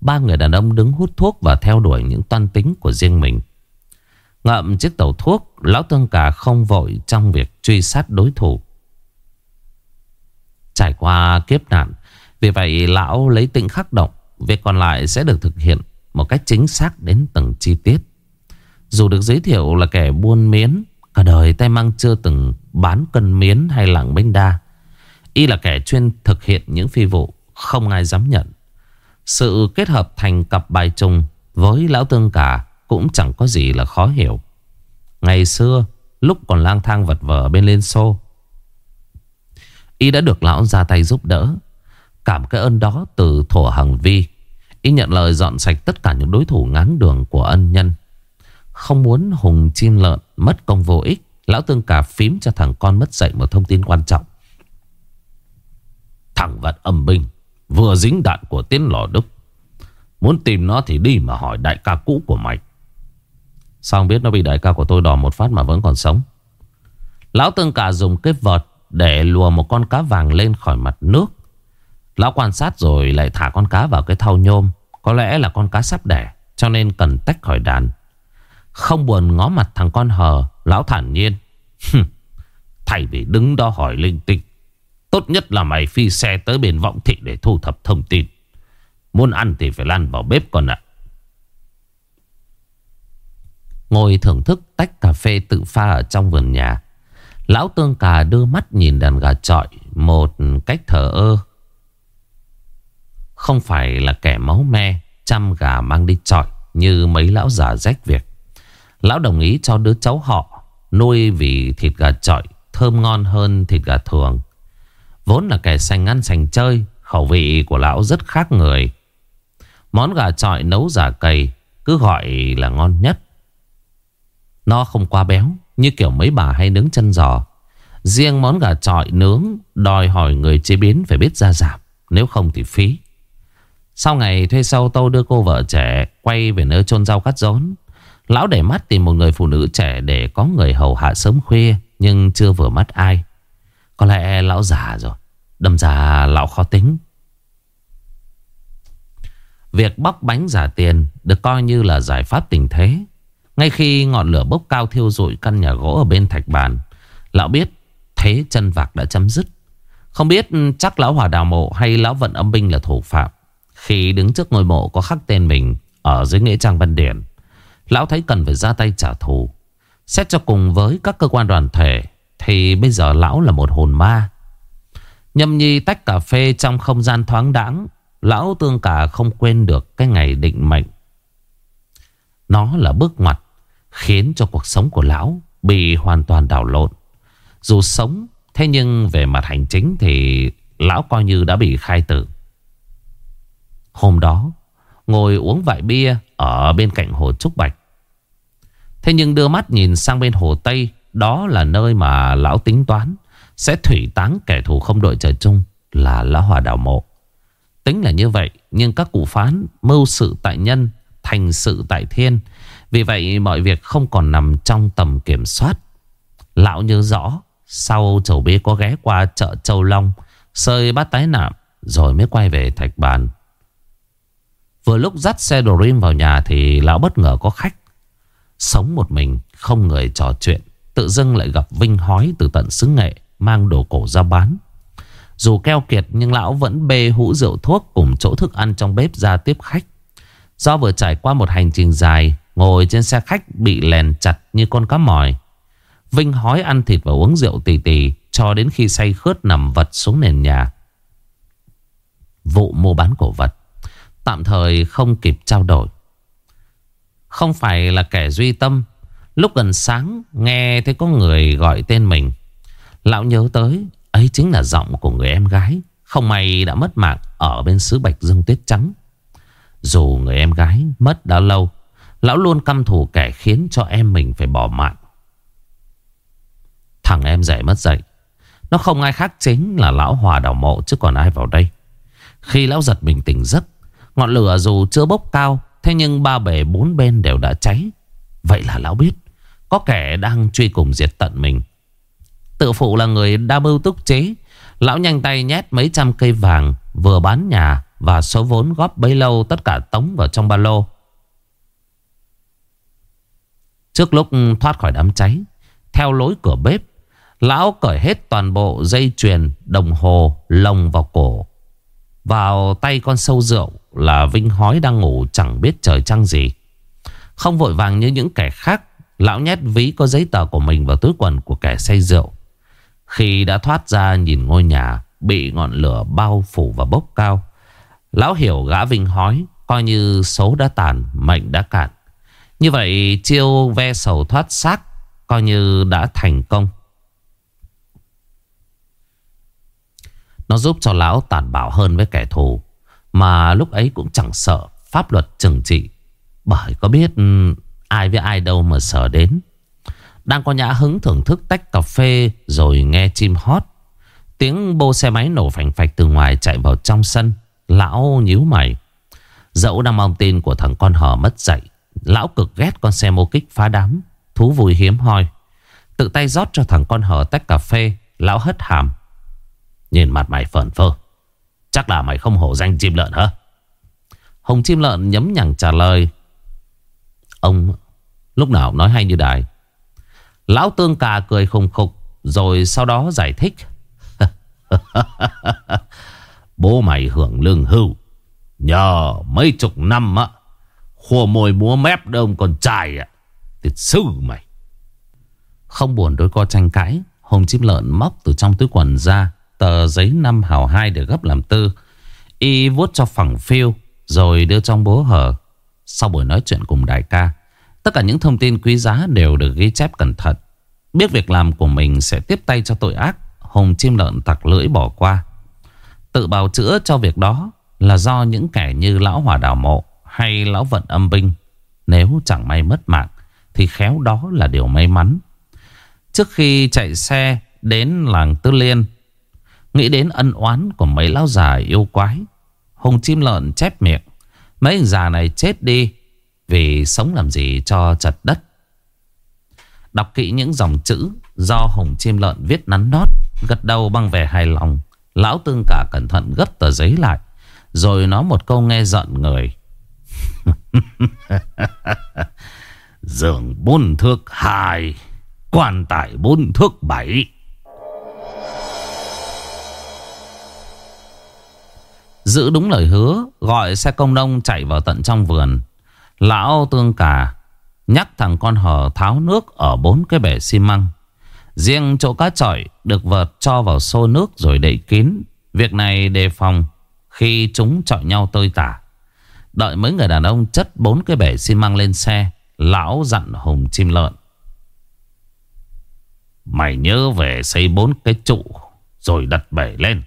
Ba người đàn ông đứng hút thuốc Và theo đuổi những toan tính của riêng mình. Ngậm chiếc tàu thuốc Lão Tương Cả không vội trong việc truy sát đối thủ. Trải qua kiếp nạn Vì vậy lão lấy tịnh khắc động Việc còn lại sẽ được thực hiện Một cách chính xác đến từng chi tiết. Dù được giới thiệu là kẻ buôn miến Cả đời tay măng chưa từng bán cân miến hay lặng bánh đa. Y là kẻ chuyên thực hiện những phi vụ Không ai dám nhận. Sự kết hợp thành cặp bài trùng Với lão tương cả Cũng chẳng có gì là khó hiểu. Ngày xưa, Lúc còn lang thang vật vờ bên Liên Xô, Y đã được lão ra tay giúp đỡ. Cảm cái ơn đó từ thổ hằng vi. Y nhận lời dọn sạch tất cả những đối thủ ngáng đường của ân nhân. Không muốn hùng chim lợn mất công vô ích, Lão tương cả phím cho thằng con mất dạy một thông tin quan trọng. Thằng vật âm binh Vừa dính đạn của tiến lò đúc. Muốn tìm nó thì đi mà hỏi đại ca cũ của mày. Sao không biết nó bị đại ca của tôi đò một phát mà vẫn còn sống? Lão tương cả dùng cái vợt Để lùa một con cá vàng lên khỏi mặt nước. Lão quan sát rồi lại thả con cá vào cái thau nhôm. Có lẽ là con cá sắp đẻ, Cho nên cần tách khỏi đàn. Không buồn ngó mặt thằng con hờ, Lão thản nhiên. Thay vì đứng đó hỏi linh tinh. Tốt nhất là mày phi xe tới bên vọng thị Để thu thập thông tin. Muốn ăn thì phải lăn vào bếp con ạ. Ngồi thưởng thức tách cà phê tự pha ở trong vườn nhà, Lão tương cà đưa mắt nhìn đàn gà trọi Một cách thở ơ. Không phải là kẻ máu me Chăm gà mang đi trọi Như mấy lão già rách việc. Lão đồng ý cho đứa cháu họ Nuôi vì thịt gà trọi Thơm ngon hơn thịt gà thường. Vốn là kẻ sành ăn sành chơi, Khẩu vị của lão rất khác người. Món gà trọi nấu giả cầy Cứ gọi là ngon nhất. Nó không quá béo, Như kiểu mấy bà hay nướng chân giò. Riêng món gà trọi nướng Đòi hỏi người chế biến phải biết ra giảm, Nếu không thì phí. Sau ngày thuê sau, tô đưa cô vợ trẻ Quay về nơi chôn rau cắt rốn. Lão để mắt tìm một người phụ nữ trẻ Để có người hầu hạ sớm khuya, Nhưng chưa vừa mắt ai. Có lẽ lão già rồi. Đâm ra lão khó tính. Việc bóc bánh giả tiền Được coi như là giải pháp tình thế. Ngay khi ngọn lửa bốc cao thiêu rụi Căn nhà gỗ ở bên thạch bàn, Lão biết thế chân vạc đã chấm dứt. Không biết chắc lão hòa đào mộ Hay lão vận âm binh là thủ phạm. Khi đứng trước ngôi mộ có khắc tên mình Ở dưới nghĩa trang văn điển Lão thấy cần phải ra tay trả thù. Xét cho cùng với các cơ quan đoàn thể, Thì bây giờ lão là một hồn ma. Nhâm nhi tách cà phê trong không gian thoáng đãng, Lão tương cả không quên được cái ngày định mệnh. Nó là bước ngoặt, Khiến cho cuộc sống của lão Bị hoàn toàn đảo lộn. Dù sống, Thế nhưng về mặt hành chính thì Lão coi như đã bị khai tử. Hôm đó, Ngồi uống vài bia Ở bên cạnh hồ Trúc Bạch Thế nhưng đưa mắt nhìn sang bên hồ Tây, Đó là nơi mà lão tính toán. Sẽ thủy táng kẻ thù không đội trời chung Là lão hòa đảo mộ. Tính là như vậy, Nhưng các cụ phán mưu sự tại nhân Thành sự tại thiên. Vì vậy mọi việc không còn nằm trong tầm kiểm soát. Lão nhớ rõ, Sau chầu bế có ghé qua chợ Châu Long, Sơi bát tái nạm, Rồi mới quay về thạch bàn. Vừa lúc dắt xe đồ rim vào nhà Thì lão bất ngờ có khách Sống một mình, Không người trò chuyện, Tự dưng lại gặp Vinh hói từ tận xứ nghệ, Mang đồ cổ ra bán. Dù keo kiệt nhưng lão vẫn bê hũ rượu thuốc Cùng chỗ thức ăn trong bếp ra tiếp khách. Do vừa trải qua một hành trình dài, Ngồi trên xe khách bị lèn chặt như con cá mòi, Vinh hói ăn thịt và uống rượu tì tì Cho đến khi say khướt nằm vật xuống nền nhà. Vụ mua bán cổ vật, Tạm thời không kịp trao đổi. Không phải là kẻ duy tâm. Lúc gần sáng, Nghe thấy có người gọi tên mình. Lão nhớ tới, Ấy chính là giọng của người em gái. Không may đã mất mạng Ở bên xứ Bạch Dương Tuyết Trắng. Dù người em gái mất đã lâu, Lão luôn căm thù kẻ khiến cho em mình phải bỏ mạng. Thằng em dậy mất dậy. Nó không ai khác chính là lão hòa đảo mộ Chứ còn ai vào đây. Khi lão giật mình tỉnh giấc, Ngọn lửa dù chưa bốc cao Thế nhưng ba bể bốn bên đều đã cháy. Vậy là lão biết, Có kẻ đang truy cùng diệt tận mình. Tự phụ là người đa bưu túc chế. Lão nhanh tay nhét mấy trăm cây vàng Vừa bán nhà Và số vốn góp bấy lâu Tất cả tống vào trong ba lô. Trước lúc thoát khỏi đám cháy, Theo lối cửa bếp, Lão cởi hết toàn bộ dây chuyền, Đồng hồ, lồng vào cổ. Vào tay con sâu rượu là Vinh hói đang ngủ Chẳng biết trời trăng gì. Không vội vàng như những kẻ khác, Lão nhét ví có giấy tờ của mình vào túi quần của kẻ say rượu. Khi đã thoát ra nhìn ngôi nhà Bị ngọn lửa bao phủ và bốc cao, Lão hiểu gã Vinh hói Coi như số đã tàn, Mệnh đã cạn. Như vậy, chiêu ve sầu thoát xác Coi như đã thành công. Nó giúp cho lão tàn bạo hơn với kẻ thù. Mà lúc ấy cũng chẳng sợ Pháp luật trừng trị. Bởi có biết ừ, ai với ai đâu mà sợ đến. Đang có nhã hứng thưởng thức tách cà phê Rồi nghe chim hót. Tiếng bô xe máy nổ phành phạch từ ngoài chạy vào trong sân. Lão nhíu mày. Dẫu đang mong tin của thằng con hở mất dạy, Lão cực ghét con xe mô kích phá đám. Thú vui hiếm hoi. Tự tay rót cho thằng con hở tách cà phê, Lão hất hàm. Nhìn mặt mày phởn phơ. Chắc là mày không hổ danh chim lợn hả? Hồng chim lợn nhấm nhằng trả lời. Ông lúc nào nói hay như đài. Lão tương cà cười khùng khục, Rồi sau đó giải thích. [laughs] Bố mày hưởng lương hưu. Nhờ mấy chục năm á, Khua môi múa mép đông còn trai ạ. Tiệt sư mày. Không buồn đối co tranh cãi, Hồng chim lợn móc từ trong túi quần ra Tờ giấy năm hào hai để gấp làm tư. Y vuốt cho phẳng phiêu Rồi đưa trong bố hở. Sau buổi nói chuyện cùng đại ca, Tất cả những thông tin quý giá đều được ghi chép cẩn thận. Biết việc làm của mình sẽ tiếp tay cho tội ác Hồng chim lợn tặc lưỡi bỏ qua. Tự bào chữa cho việc đó Là do những kẻ như lão hỏa đảo mộ Hay lão vận âm binh. Nếu chẳng may mất mạng, Thì khéo đó là điều may mắn. Trước khi chạy xe đến làng Tư Liên Nghĩ đến ân oán của mấy lão già yêu quái, Hùng chim lợn chép miệng, Mấy anh già này chết đi Vì sống làm gì cho chật đất. Đọc kỹ những dòng chữ Do Hùng chim lợn viết nắn nót, Gật đầu bằng vẻ hài lòng. Lão tương cả cẩn thận gấp tờ giấy lại, Rồi nói một câu nghe giận người. [laughs] Giường bốn thước hai, Quan tài bốn thước bảy. Giữ đúng lời hứa, Gọi xe công nông chạy vào tận trong vườn. Lão tương cả Nhắc thằng con hờ tháo nước Ở bốn cái bể xi măng. Riêng chỗ cá chọi Được vợt cho vào xô nước rồi đậy kín. Việc này đề phòng Khi chúng chọi nhau tơi tả. Đợi mấy người đàn ông chất bốn cái bể xi măng lên xe, Lão dặn hùng chim lợn. Mày nhớ về xây bốn cái trụ Rồi đặt bể lên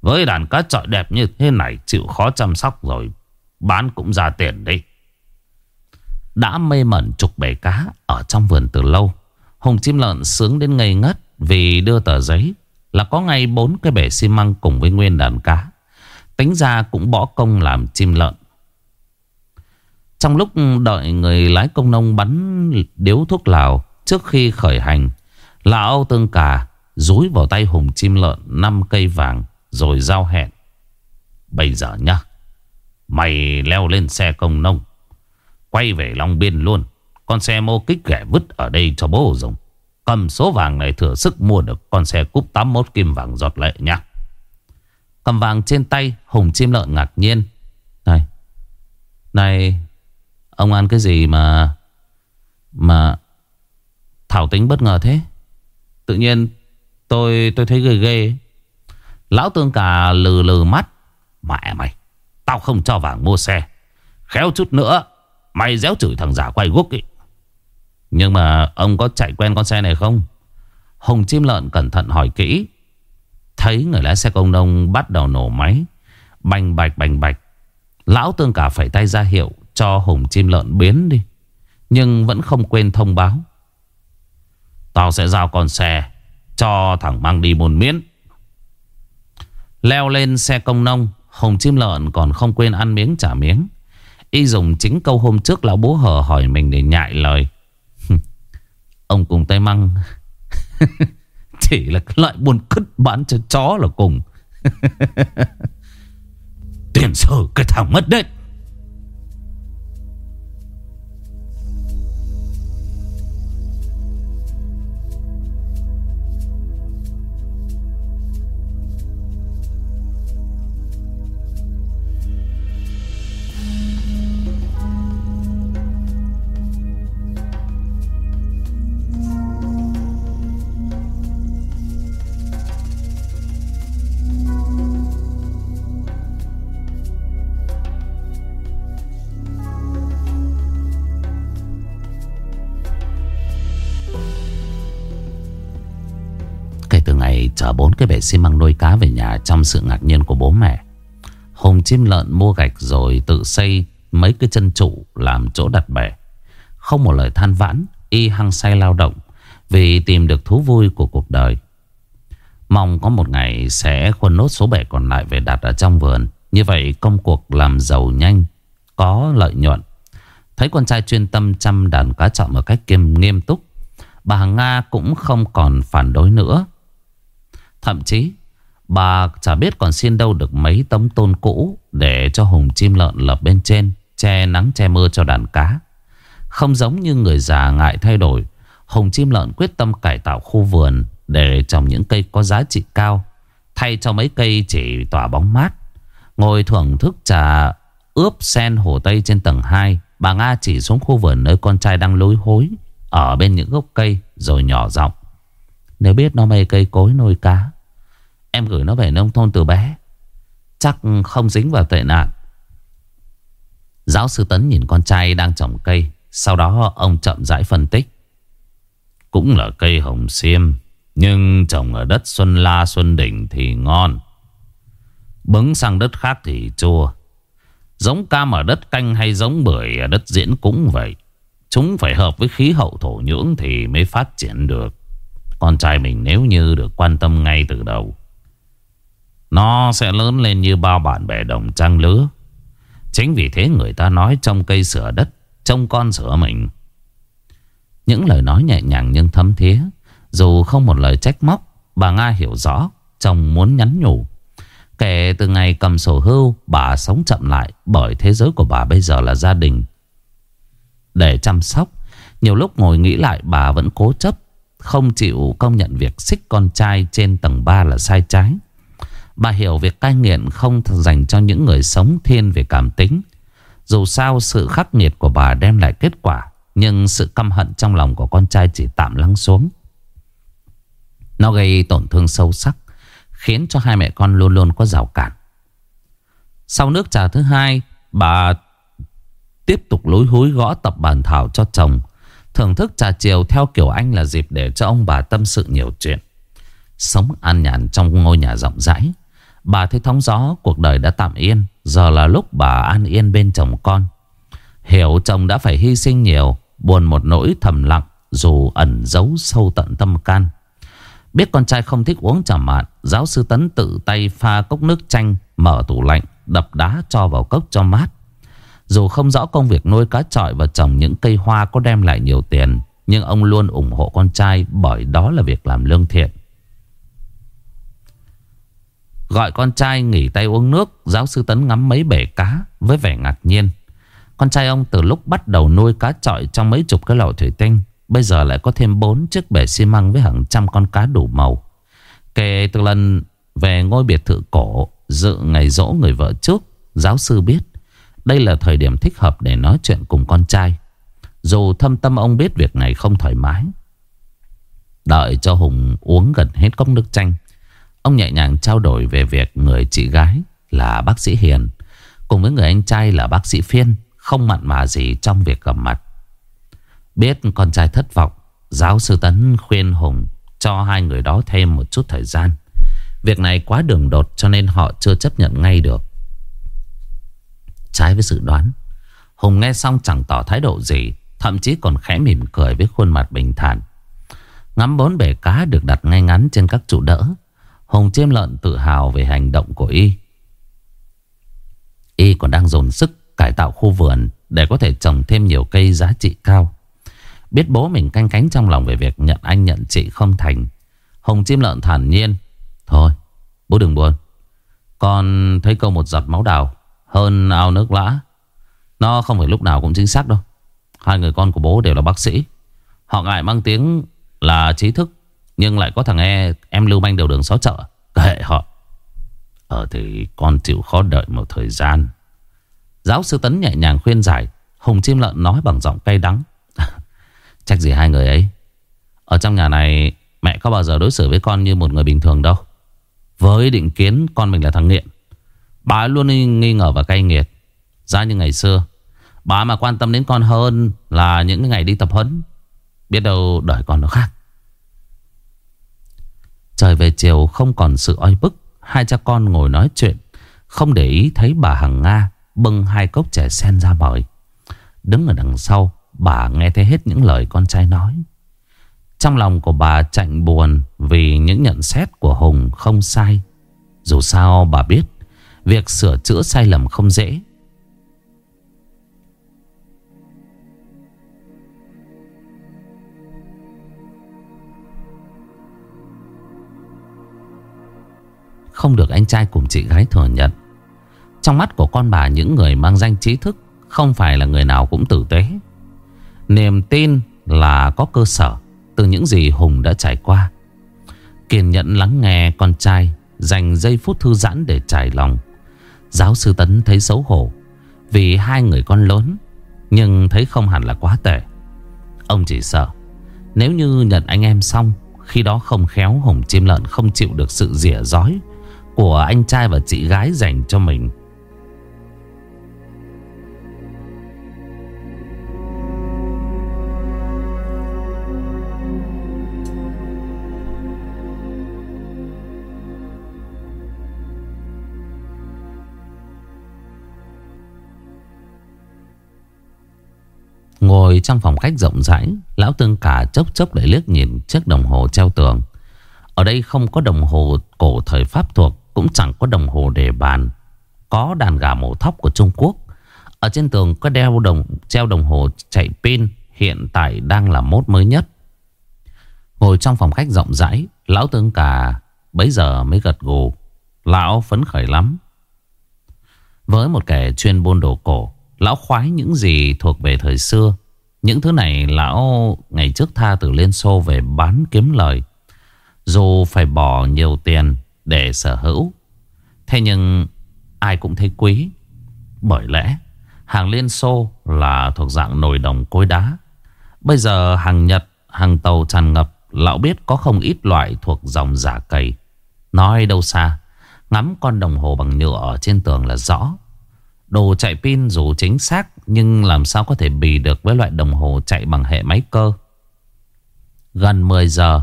với đàn cá trọi đẹp như thế này, Chịu khó chăm sóc rồi, Bán cũng ra tiền đi. Đã mê mẩn trục bể cá Ở trong vườn từ lâu, Hùng chim lợn sướng đến ngây ngất Vì đưa tờ giấy Là có ngay bốn cái bể xi măng cùng với nguyên đàn cá. Tính ra cũng bỏ công làm chim lợn. Trong lúc đợi người lái công nông bắn điếu thuốc lào Trước khi khởi hành, Lão tương cà Rúi vào tay hùng chim lợn năm cây vàng rồi giao hẹn. Bây giờ nhá, Mày leo lên xe công nông, Quay về Long Biên luôn. Con xe mô kích ghẻ vứt ở đây cho bố dùng. Cầm số vàng này thừa sức mua được Con xe cúp 81 kim vàng giọt lệ nha Cầm vàng trên tay, Hùng chim lợn ngạc nhiên. Này Này, Ông ăn cái gì mà Mà Thảo tính bất ngờ thế? Tự nhiên tôi tôi thấy ghê ghê Lão tương cà lừ lừ mắt. Mẹ mày, Tao không cho vàng mua xe. Khéo chút nữa, Mày déo chửi thằng giả quay gúc ý Nhưng mà ông có chạy quen con xe này không? Hùng chim lợn cẩn thận hỏi kỹ. Thấy người lái xe công nông bắt đầu nổ máy. Bành bạch bành bạch. Lão tương cả phải tay ra hiệu Cho hùng chim lợn biến đi. Nhưng vẫn không quên thông báo. Tao sẽ giao con xe Cho thằng mang đi một miếng. Leo lên xe công nông, Hồng chim lợn còn không quên ăn miếng trả miếng. Y dùng chính câu hôm trước lão bố hờ hỏi mình để nhại lời. Ông cùng tay măng. [laughs] Chỉ là loại buồn cất bán cho chó là cùng. [laughs] Tiền sử cái thằng mất đấy chở bốn cái bể xi măng nuôi cá về nhà trong sự ngạc nhiên của bố mẹ. Hùng chim lợn mua gạch rồi tự xây mấy cái chân trụ làm chỗ đặt bể. Không một lời than vãn, y hăng say lao động vì tìm được thú vui của cuộc đời. Mong có một ngày sẽ khuân nốt số bể còn lại về đặt ở trong vườn. Như vậy công cuộc làm giàu nhanh, có lợi nhuận. Thấy con trai chuyên tâm chăm đàn cá trọ một cách kiêm nghiêm túc. Bà Nga cũng không còn phản đối nữa Thậm chí bà chả biết còn xin đâu được mấy tấm tôn cũ để cho hùng chim lợn lập bên trên, che nắng che mưa cho đàn cá. Không giống như người già ngại thay đổi, hùng chim lợn quyết tâm cải tạo khu vườn để trồng những cây có giá trị cao, thay cho mấy cây chỉ tỏa bóng mát. Ngồi thưởng thức trà ướp sen hồ Tây trên tầng 2, bà Nga chỉ xuống khu vườn nơi con trai đang lối hối, ở bên những gốc cây rồi nhỏ giọng. Nếu biết nó mê cây cối nuôi cá Em gửi nó về nông thôn từ bé. Chắc không dính vào tệ nạn. Giáo sư Tấn nhìn con trai đang trồng cây. Sau đó ông chậm rãi phân tích. Cũng là cây hồng xiêm, Nhưng trồng ở đất Xuân La, Xuân Đỉnh thì ngon. Bứng sang đất khác thì chua. Giống cam ở đất canh hay giống bưởi ở đất diễn cũng vậy. Chúng phải hợp với khí hậu thổ nhưỡng thì mới phát triển được. Con trai mình nếu như được quan tâm ngay từ đầu nó sẽ lớn lên như bao bạn bè đồng trang lứa. Chính vì thế người ta nói trong cây sửa đất trong con sửa mình. Những lời nói nhẹ nhàng nhưng thấm thía. Dù không một lời trách móc, Bà Nga hiểu rõ, Chồng muốn nhắn nhủ. Kể từ ngày cầm sổ hưu, Bà sống chậm lại Bởi thế giới của bà bây giờ là gia đình. Để chăm sóc, Nhiều lúc ngồi nghĩ lại bà vẫn cố chấp, không chịu công nhận việc xích con trai trên tầng 3 là sai trái. Bà hiểu việc cai nghiện không dành cho những người sống thiên về cảm tính. Dù sao sự khắc nghiệt của bà đem lại kết quả, nhưng sự căm hận trong lòng của con trai chỉ tạm lắng xuống. Nó gây tổn thương sâu sắc, khiến cho hai mẹ con luôn luôn có rào cản. Sau nước trà thứ hai, bà tiếp tục lối húi gõ tập bàn thảo cho chồng Thưởng thức trà chiều theo kiểu anh là dịp để cho ông bà tâm sự nhiều chuyện. Sống an nhàn trong ngôi nhà rộng rãi. Bà thấy thóng gió, cuộc đời đã tạm yên. Giờ là lúc bà an yên bên chồng con. Hiểu chồng đã phải hy sinh nhiều. Buồn một nỗi thầm lặng, dù ẩn giấu sâu tận tâm can. Biết con trai không thích uống trà mạn. Giáo sư Tấn tự tay pha cốc nước chanh, mở tủ lạnh, đập đá cho vào cốc cho mát. Dù không rõ công việc nuôi cá trọi và trồng những cây hoa có đem lại nhiều tiền, Nhưng ông luôn ủng hộ con trai bởi đó là việc làm lương thiện Gọi con trai nghỉ tay uống nước, Giáo sư Tấn ngắm mấy bể cá với vẻ ngạc nhiên. Con trai ông từ lúc bắt đầu nuôi cá trọi trong mấy chục cái lọ thủy tinh, Bây giờ lại có thêm bốn chiếc bể xi măng với hàng trăm con cá đủ màu. Kể từ lần về ngôi biệt thự cổ, Dự ngày dỗ người vợ trước, Giáo sư biết đây là thời điểm thích hợp để nói chuyện cùng con trai. Dù thâm tâm ông biết việc này không thoải mái. Đợi cho Hùng uống gần hết cốc nước chanh Ông nhẹ nhàng trao đổi về việc người chị gái là bác sĩ Hiền Cùng với người anh trai là bác sĩ Phiên, Không mặn mà gì trong việc gặp mặt. Biết con trai thất vọng, Giáo sư Tấn khuyên Hùng cho hai người đó thêm một chút thời gian. Việc này quá đường đột cho nên họ chưa chấp nhận ngay được. Trái với dự đoán, Hùng nghe xong chẳng tỏ thái độ gì, Thậm chí còn khẽ mỉm cười với khuôn mặt bình thản. Ngắm bốn bể cá được đặt ngay ngắn trên các trụ đỡ Hùng chiêm lợn tự hào về hành động của Y. Y còn đang dồn sức cải tạo khu vườn Để có thể trồng thêm nhiều cây giá trị cao. Biết bố mình canh cánh trong lòng về việc nhận anh nhận chị không thành Hùng chim lợn thản nhiên, Thôi, bố đừng buồn. Con thấy câu một giọt máu đào Hơn ao nước lã. Nó không phải lúc nào cũng chính xác đâu. Hai người con của bố đều là bác sĩ. Họ ngại mang tiếng là trí thức. Nhưng lại có thằng e, em lưu manh đầu đường xó chợ Kệ họ. Ờ thì con chịu khó đợi một thời gian. Giáo sư Tấn nhẹ nhàng khuyên giải Hùng chim lợn nói bằng giọng cay đắng. [laughs] Trách gì hai người ấy? Ở trong nhà này Mẹ có bao giờ đối xử với con như một người bình thường đâu. Với định kiến con mình là thằng nghiện. Bà luôn nghi ngờ và cay nghiệt. Ra như ngày xưa Bà mà quan tâm đến con hơn Là những ngày đi tập huấn. Biết đâu đời con nó khác. Trời về chiều không còn sự oi bức, Hai cha con ngồi nói chuyện. Không để ý thấy bà Hằng Nga Bưng hai cốc chè sen ra mời. Đứng ở đằng sau, Bà nghe thấy hết những lời con trai nói. Trong lòng của bà chạnh buồn Vì những nhận xét của Hùng không sai. Dù sao bà biết, Việc sửa chữa sai lầm không dễ. Không được anh trai cùng chị gái thừa nhận. Trong mắt của con bà, những người mang danh trí thức Không phải là người nào cũng tử tế. Niềm tin là có cơ sở Từ những gì Hùng đã trải qua. Kiên nhẫn lắng nghe con trai, Dành giây phút thư giãn để trải lòng. Giáo sư Tấn thấy xấu hổ Vì hai người con lớn, Nhưng thấy không hẳn là quá tệ. Ông chỉ sợ Nếu như nhận anh em xong, Khi đó không khéo Hùng chim lợn không chịu được sự rỉa rói. Của anh trai và chị gái dành cho mình. Ngồi trong phòng khách rộng rãi, Lão Tương cả chốc chốc để liếc nhìn chiếc đồng hồ treo tường. Ở đây không có đồng hồ cổ thời Pháp thuộc. Cũng chẳng có đồng hồ để bàn. Có đàn gà mổ thóc của Trung Quốc. Ở trên tường có đeo đồng, treo đồng hồ chạy pin, Hiện tại đang là mốt mới nhất. Ngồi trong phòng khách rộng rãi, Lão tướng cả bấy giờ mới gật gù. Lão phấn khởi lắm. Với một kẻ chuyên buôn đồ cổ, Lão khoái những gì thuộc về thời xưa. Những thứ này lão ngày trước tha từ Liên Xô về bán kiếm lời. Dù phải bỏ nhiều tiền để sở hữu. Thế nhưng ai cũng thấy quý. Bởi lẽ hàng Liên Xô là thuộc dạng nồi đồng cối đá. Bây giờ hàng Nhật, hàng tàu tràn ngập Lão biết có không ít loại thuộc dòng giả cầy. Nói đâu xa Ngắm con đồng hồ bằng nhựa ở trên tường là rõ. Đồ chạy pin dù chính xác Nhưng làm sao có thể bì được với loại đồng hồ chạy bằng hệ máy cơ? Gần 10 giờ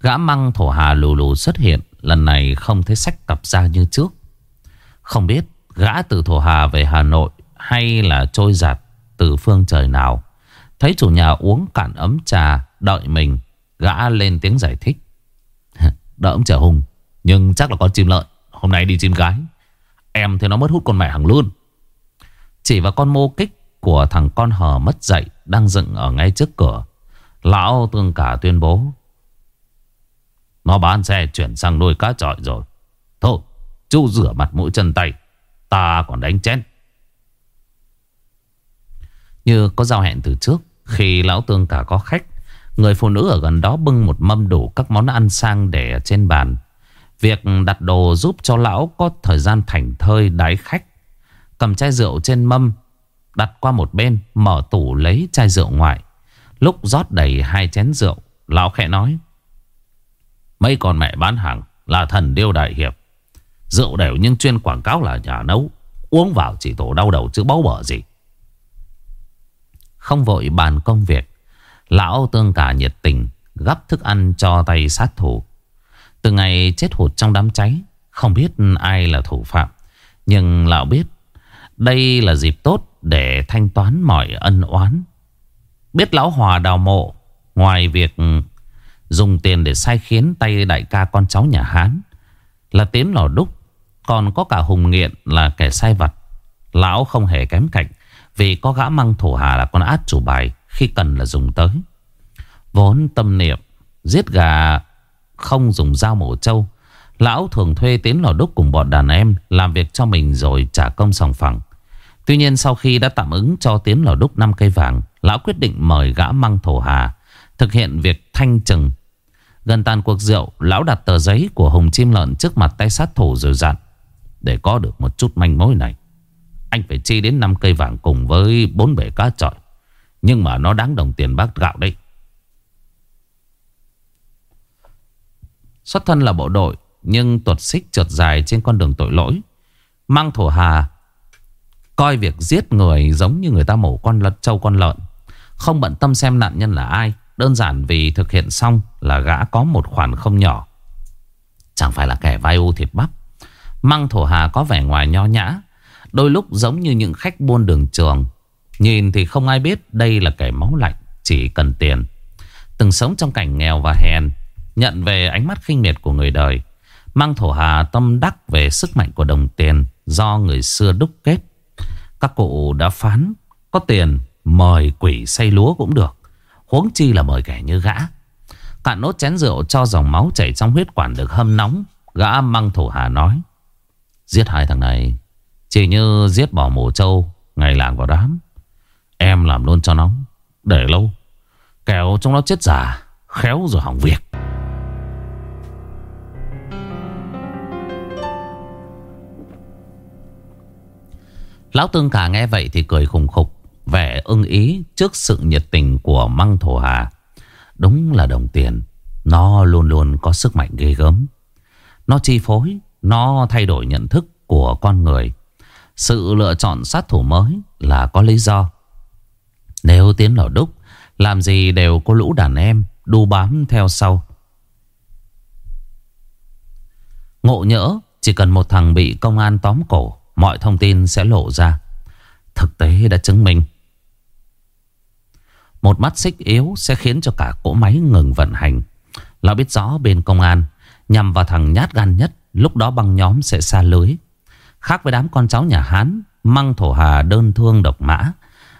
Gã măng thổ hà lù lù xuất hiện Lần này không thấy sách cặp ra như trước. Không biết gã từ thổ hà về Hà Nội Hay là trôi giạt từ phương trời nào. Thấy chủ nhà uống cạn ấm trà, Đợi mình, Gã lên tiếng giải thích. [laughs] Đợi ông trở hùng, Nhưng chắc là con chim lợn. Hôm nay đi chim gái. Em thấy nó mất hút con mẹ hàng luôn. Chỉ vào con mô kích của thằng con hờ mất dậy Đang dựng ở ngay trước cửa. Lão tương cả tuyên bố nó bán xe chuyển sang nuôi cá trọi rồi Thôi chú rửa mặt mũi chân tay Ta còn đánh chén Như có giao hẹn từ trước Khi lão tương cả có khách Người phụ nữ ở gần đó bưng một mâm đủ các món ăn sang để ở trên bàn Việc đặt đồ giúp cho lão có thời gian thảnh thơi đái khách. Cầm chai rượu trên mâm, đặt qua một bên, mở tủ lấy chai rượu ngoài. Lúc rót đầy hai chén rượu, lão khẽ nói. Mấy con mẹ bán hàng là thần điêu đại hiệp. Rượu đều nhưng chuyên quảng cáo là nhà nấu. Uống vào chỉ tổ đau đầu chứ báu bở gì. Không vội bàn công việc. Lão tương cả nhiệt tình gấp thức ăn cho tay sát thủ. Từ ngày chết hụt trong đám cháy, Không biết ai là thủ phạm, Nhưng lão biết Đây là dịp tốt để thanh toán mọi ân oán Biết lão Hòa đào mộ, Ngoài việc dùng tiền để sai khiến tay đại ca con cháu nhà Hán. Là tiến lò đúc, Còn có cả Hùng Nghiện là kẻ sai vặt. Lão không hề kém cạnh, Vì có gã măng thổ hà là con át chủ bài Khi cần là dùng tới. Vốn tâm niệm, Giết gà không dùng dao mổ trâu. Lão thường thuê tiến lò đúc cùng bọn đàn em Làm việc cho mình rồi trả công sòng phẳng. Tuy nhiên sau khi đã tạm ứng cho tiến lò đúc 5 cây vàng, Lão quyết định mời gã măng thổ hà Thực hiện việc thanh trừng. Gần tàn cuộc rượu, Lão đặt tờ giấy của Hùng Chim Lợn trước mặt tay sát thủ rồi dặn, Để có được một chút manh mối này, Anh phải chi đến 5 cây vàng cùng với bốn bể cá trọi. Nhưng mà nó đáng đồng tiền bác gạo đấy. Xuất thân là bộ đội, Nhưng tuột xích trượt dài trên con đường tội lỗi. Mang thổ hà, Coi việc giết người giống như người ta mổ con lợn, trâu con lợn. Không bận tâm xem nạn nhân là ai Đơn giản vì thực hiện xong là gã có một khoản không nhỏ. Chẳng phải là kẻ vai u thịt bắp. Măng thổ hà có vẻ ngoài nho nhã, Đôi lúc giống như những khách buôn đường trường. Nhìn thì không ai biết đây là kẻ máu lạnh, Chỉ cần tiền. Từng sống trong cảnh nghèo và hèn, Nhận về ánh mắt khinh miệt của người đời. Măng thổ hà tâm đắc về sức mạnh của đồng tiền Do người xưa đúc kết. Các cụ đã phán, Có tiền, mời quỷ say lúa cũng được. Huống chi là mời kẻ như gã. Cạn nốt chén rượu cho dòng máu chảy trong huyết quản được hâm nóng, Gã măng thủ hà nói. Giết hai thằng này, Chỉ như giết bỏ mổ trâu, Ngày làng vào đám. Em làm luôn cho nóng Để lâu. Kẻo trong nó chết già, Khéo rồi hỏng việc. Lão Tương cả nghe vậy thì cười khùng khục. Vẻ ưng ý trước sự nhiệt tình của măng thổ hà. Đúng là đồng tiền, Nó luôn luôn có sức mạnh ghê gớm. Nó chi phối, Nó thay đổi nhận thức của con người. Sự lựa chọn sát thủ mới là có lý do. Nếu tiến vào đúc, Làm gì đều có lũ đàn em, Đu bám theo sau. Ngộ nhỡ, Chỉ cần một thằng bị công an tóm cổ, Mọi thông tin sẽ lộ ra. Thực tế đã chứng minh. Một mắt xích yếu sẽ khiến cho cả cỗ máy ngừng vận hành. Lão biết rõ bên công an, Nhằm vào thằng nhát gan nhất, Lúc đó băng nhóm sẽ xa lưới. Khác với đám con cháu nhà Hán, Măng thổ hà đơn thương độc mã,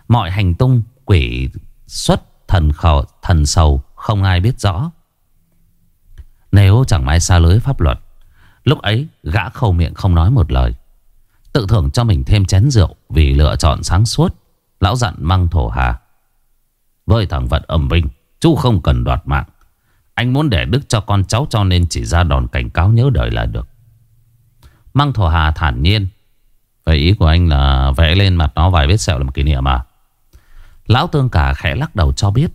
Mọi hành tung, quỷ xuất, thần khẩu, thần sầu, Không ai biết rõ. Nếu chẳng may xa lưới pháp luật, Lúc ấy gã khâu miệng không nói một lời. Tự thưởng cho mình thêm chén rượu Vì lựa chọn sáng suốt, Lão dặn măng thổ hà. Với thằng vật ẩm vinh Chú không cần đoạt mạng. Anh muốn để đức cho con cháu cho nên chỉ ra đòn cảnh cáo nhớ đời là được. Măng thổ hà thản nhiên. Vậy ý của anh là vẽ lên mặt nó vài vết sẹo làm kỷ niệm à? Lão tương cả khẽ lắc đầu cho biết,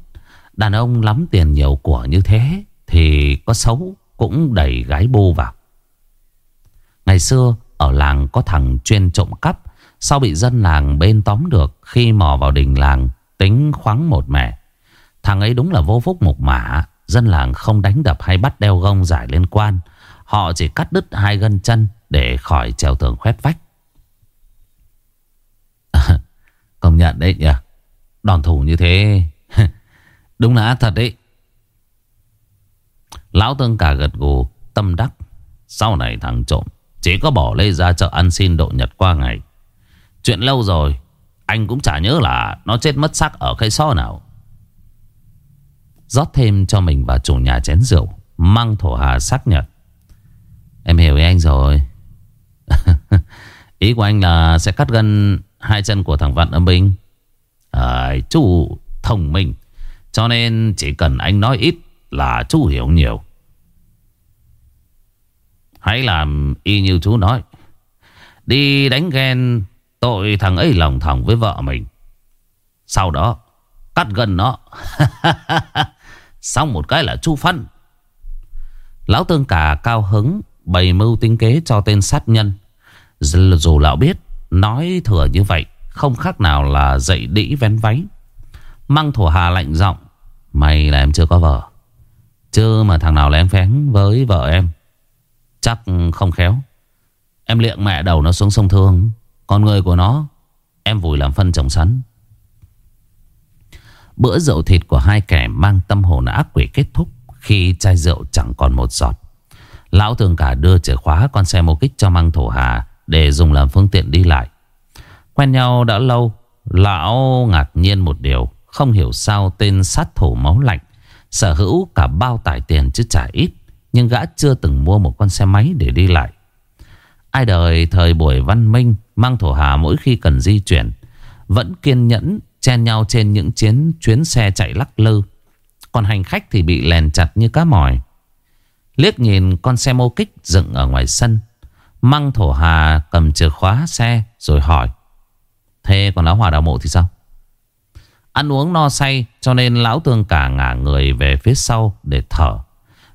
Đàn ông lắm tiền nhiều của như thế Thì có xấu cũng đẩy gái bô vào. Ngày xưa, ở làng có thằng chuyên trộm cắp Sau bị dân làng bên tóm được Khi mò vào đình làng Tính khoáng một mẻ Thằng ấy đúng là vô phúc mục mã. Dân làng không đánh đập hay bắt đeo gông giải liên quan. Họ chỉ cắt đứt hai gân chân Để khỏi trèo tường khoét vách. [laughs] Công nhận đấy nhỉ? Đòn thủ như thế. [laughs] Đúng là thật đấy. Lão tương cả gật gù, Tâm đắc. Sau này thằng trộm, chỉ có bỏ Lê ra chợ ăn xin độ nhật qua ngày. Chuyện lâu rồi anh cũng chả nhớ là Nó chết mất xác ở cây so nào. Rót thêm cho mình và chủ nhà chén rượu Măng thổ hà xác nhận. Em hiểu ý anh rồi. [laughs] Ý của anh là sẽ cắt gân Hai chân của thằng Vạn âm binh à, Chú thông minh. Cho nên chỉ cần anh nói ít Là chú hiểu nhiều. Hãy làm y như chú nói. Đi đánh ghen Tội thằng ấy lòng thòng với vợ mình. Sau đó, Cắt gần nó. [laughs] Xong một cái là chu phân Lão tương cả cao hứng Bày mưu tính kế cho tên sát nhân. Dù lão biết, Nói thừa như vậy, Không khác nào là dậy đĩ vén váy. Măng thổ hà lạnh giọng, Mày là em chưa có vợ. Chứ mà thằng nào lén phén với vợ em, Chắc không khéo. Em liệng mẹ đầu nó xuống sông Thương. Con người của nó, Em vùi làm phân trồng sắn. Bữa rượu thịt của hai kẻ mang tâm hồn ác quỷ kết thúc Khi chai rượu chẳng còn một giọt. Lão thường cả đưa chìa khóa con xe mô kích cho măng thổ hà Để dùng làm phương tiện đi lại. Quen nhau đã lâu, Lão ngạc nhiên một điều, Không hiểu sao tên sát thủ máu lạnh, Sở hữu cả bao tải tiền chứ chả ít, Nhưng gã chưa từng mua một con xe máy để đi lại. Ai đời thời buổi văn minh Mang thổ hà mỗi khi cần di chuyển, Vẫn kiên nhẫn Chen nhau trên những chiến chuyến xe chạy lắc lư. Còn hành khách thì bị lèn chặt như cá mỏi Liếc nhìn con xe mô kích dựng ở ngoài sân Măng thổ hà cầm chìa khóa xe Rồi hỏi, Thế còn lão hòa đào mộ thì sao? Ăn uống no say, Cho nên lão tương cả ngả người về phía sau Để thở.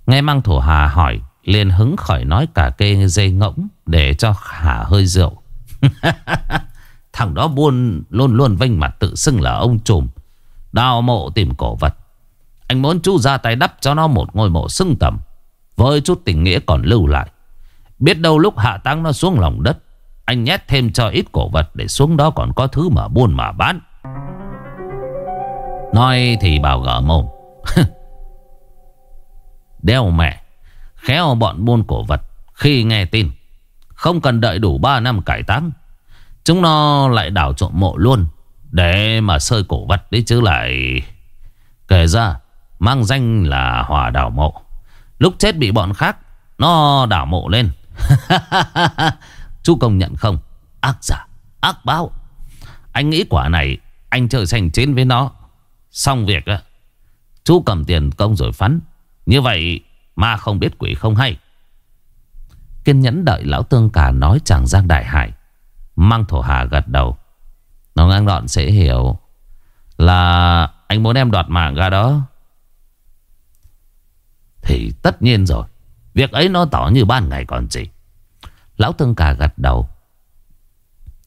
Nghe măng thổ hà hỏi, liền hứng khởi nói cả kê dây ngỗng Để cho khả hơi rượu. [laughs] Thằng đó buôn luôn luôn vinh mặt tự xưng là ông trùm. Đào mộ tìm cổ vật. Anh muốn chú ra tay đắp cho nó một ngôi mộ xưng tầm. Với chút tình nghĩa còn lưu lại. Biết đâu lúc hạ tăng nó xuống lòng đất, Anh nhét thêm cho ít cổ vật Để xuống đó còn có thứ mà buôn mà bán. Nói thì bảo gỡ mồm. [laughs] Đeo mẹ, Khéo bọn buôn cổ vật Khi nghe tin. Không cần đợi đủ 3 năm cải táng. Chúng nó lại đảo trộm mộ luôn. Để mà sơi cổ vật đấy chứ lại. Kể ra, Mang danh là hòa đảo mộ. Lúc chết bị bọn khác, Nó đảo mộ lên. [laughs] Chú công nhận không? Ác giả, Ác báo. Anh nghĩ quả này, Anh chơi sành chiến với nó. Xong việc á. Chú cầm tiền công rồi phắn Như vậy mà không biết quỷ không hay. Kiên nhẫn đợi lão tương cả nói chàng Giang Đại Hải. Mang thổ hà gật đầu. Nó ngang đoạn sẽ hiểu Là anh muốn em đoạt mạng ra đó. Thì tất nhiên rồi. Việc ấy nó tỏ như ban ngày còn gì. Lão tương cả gật đầu.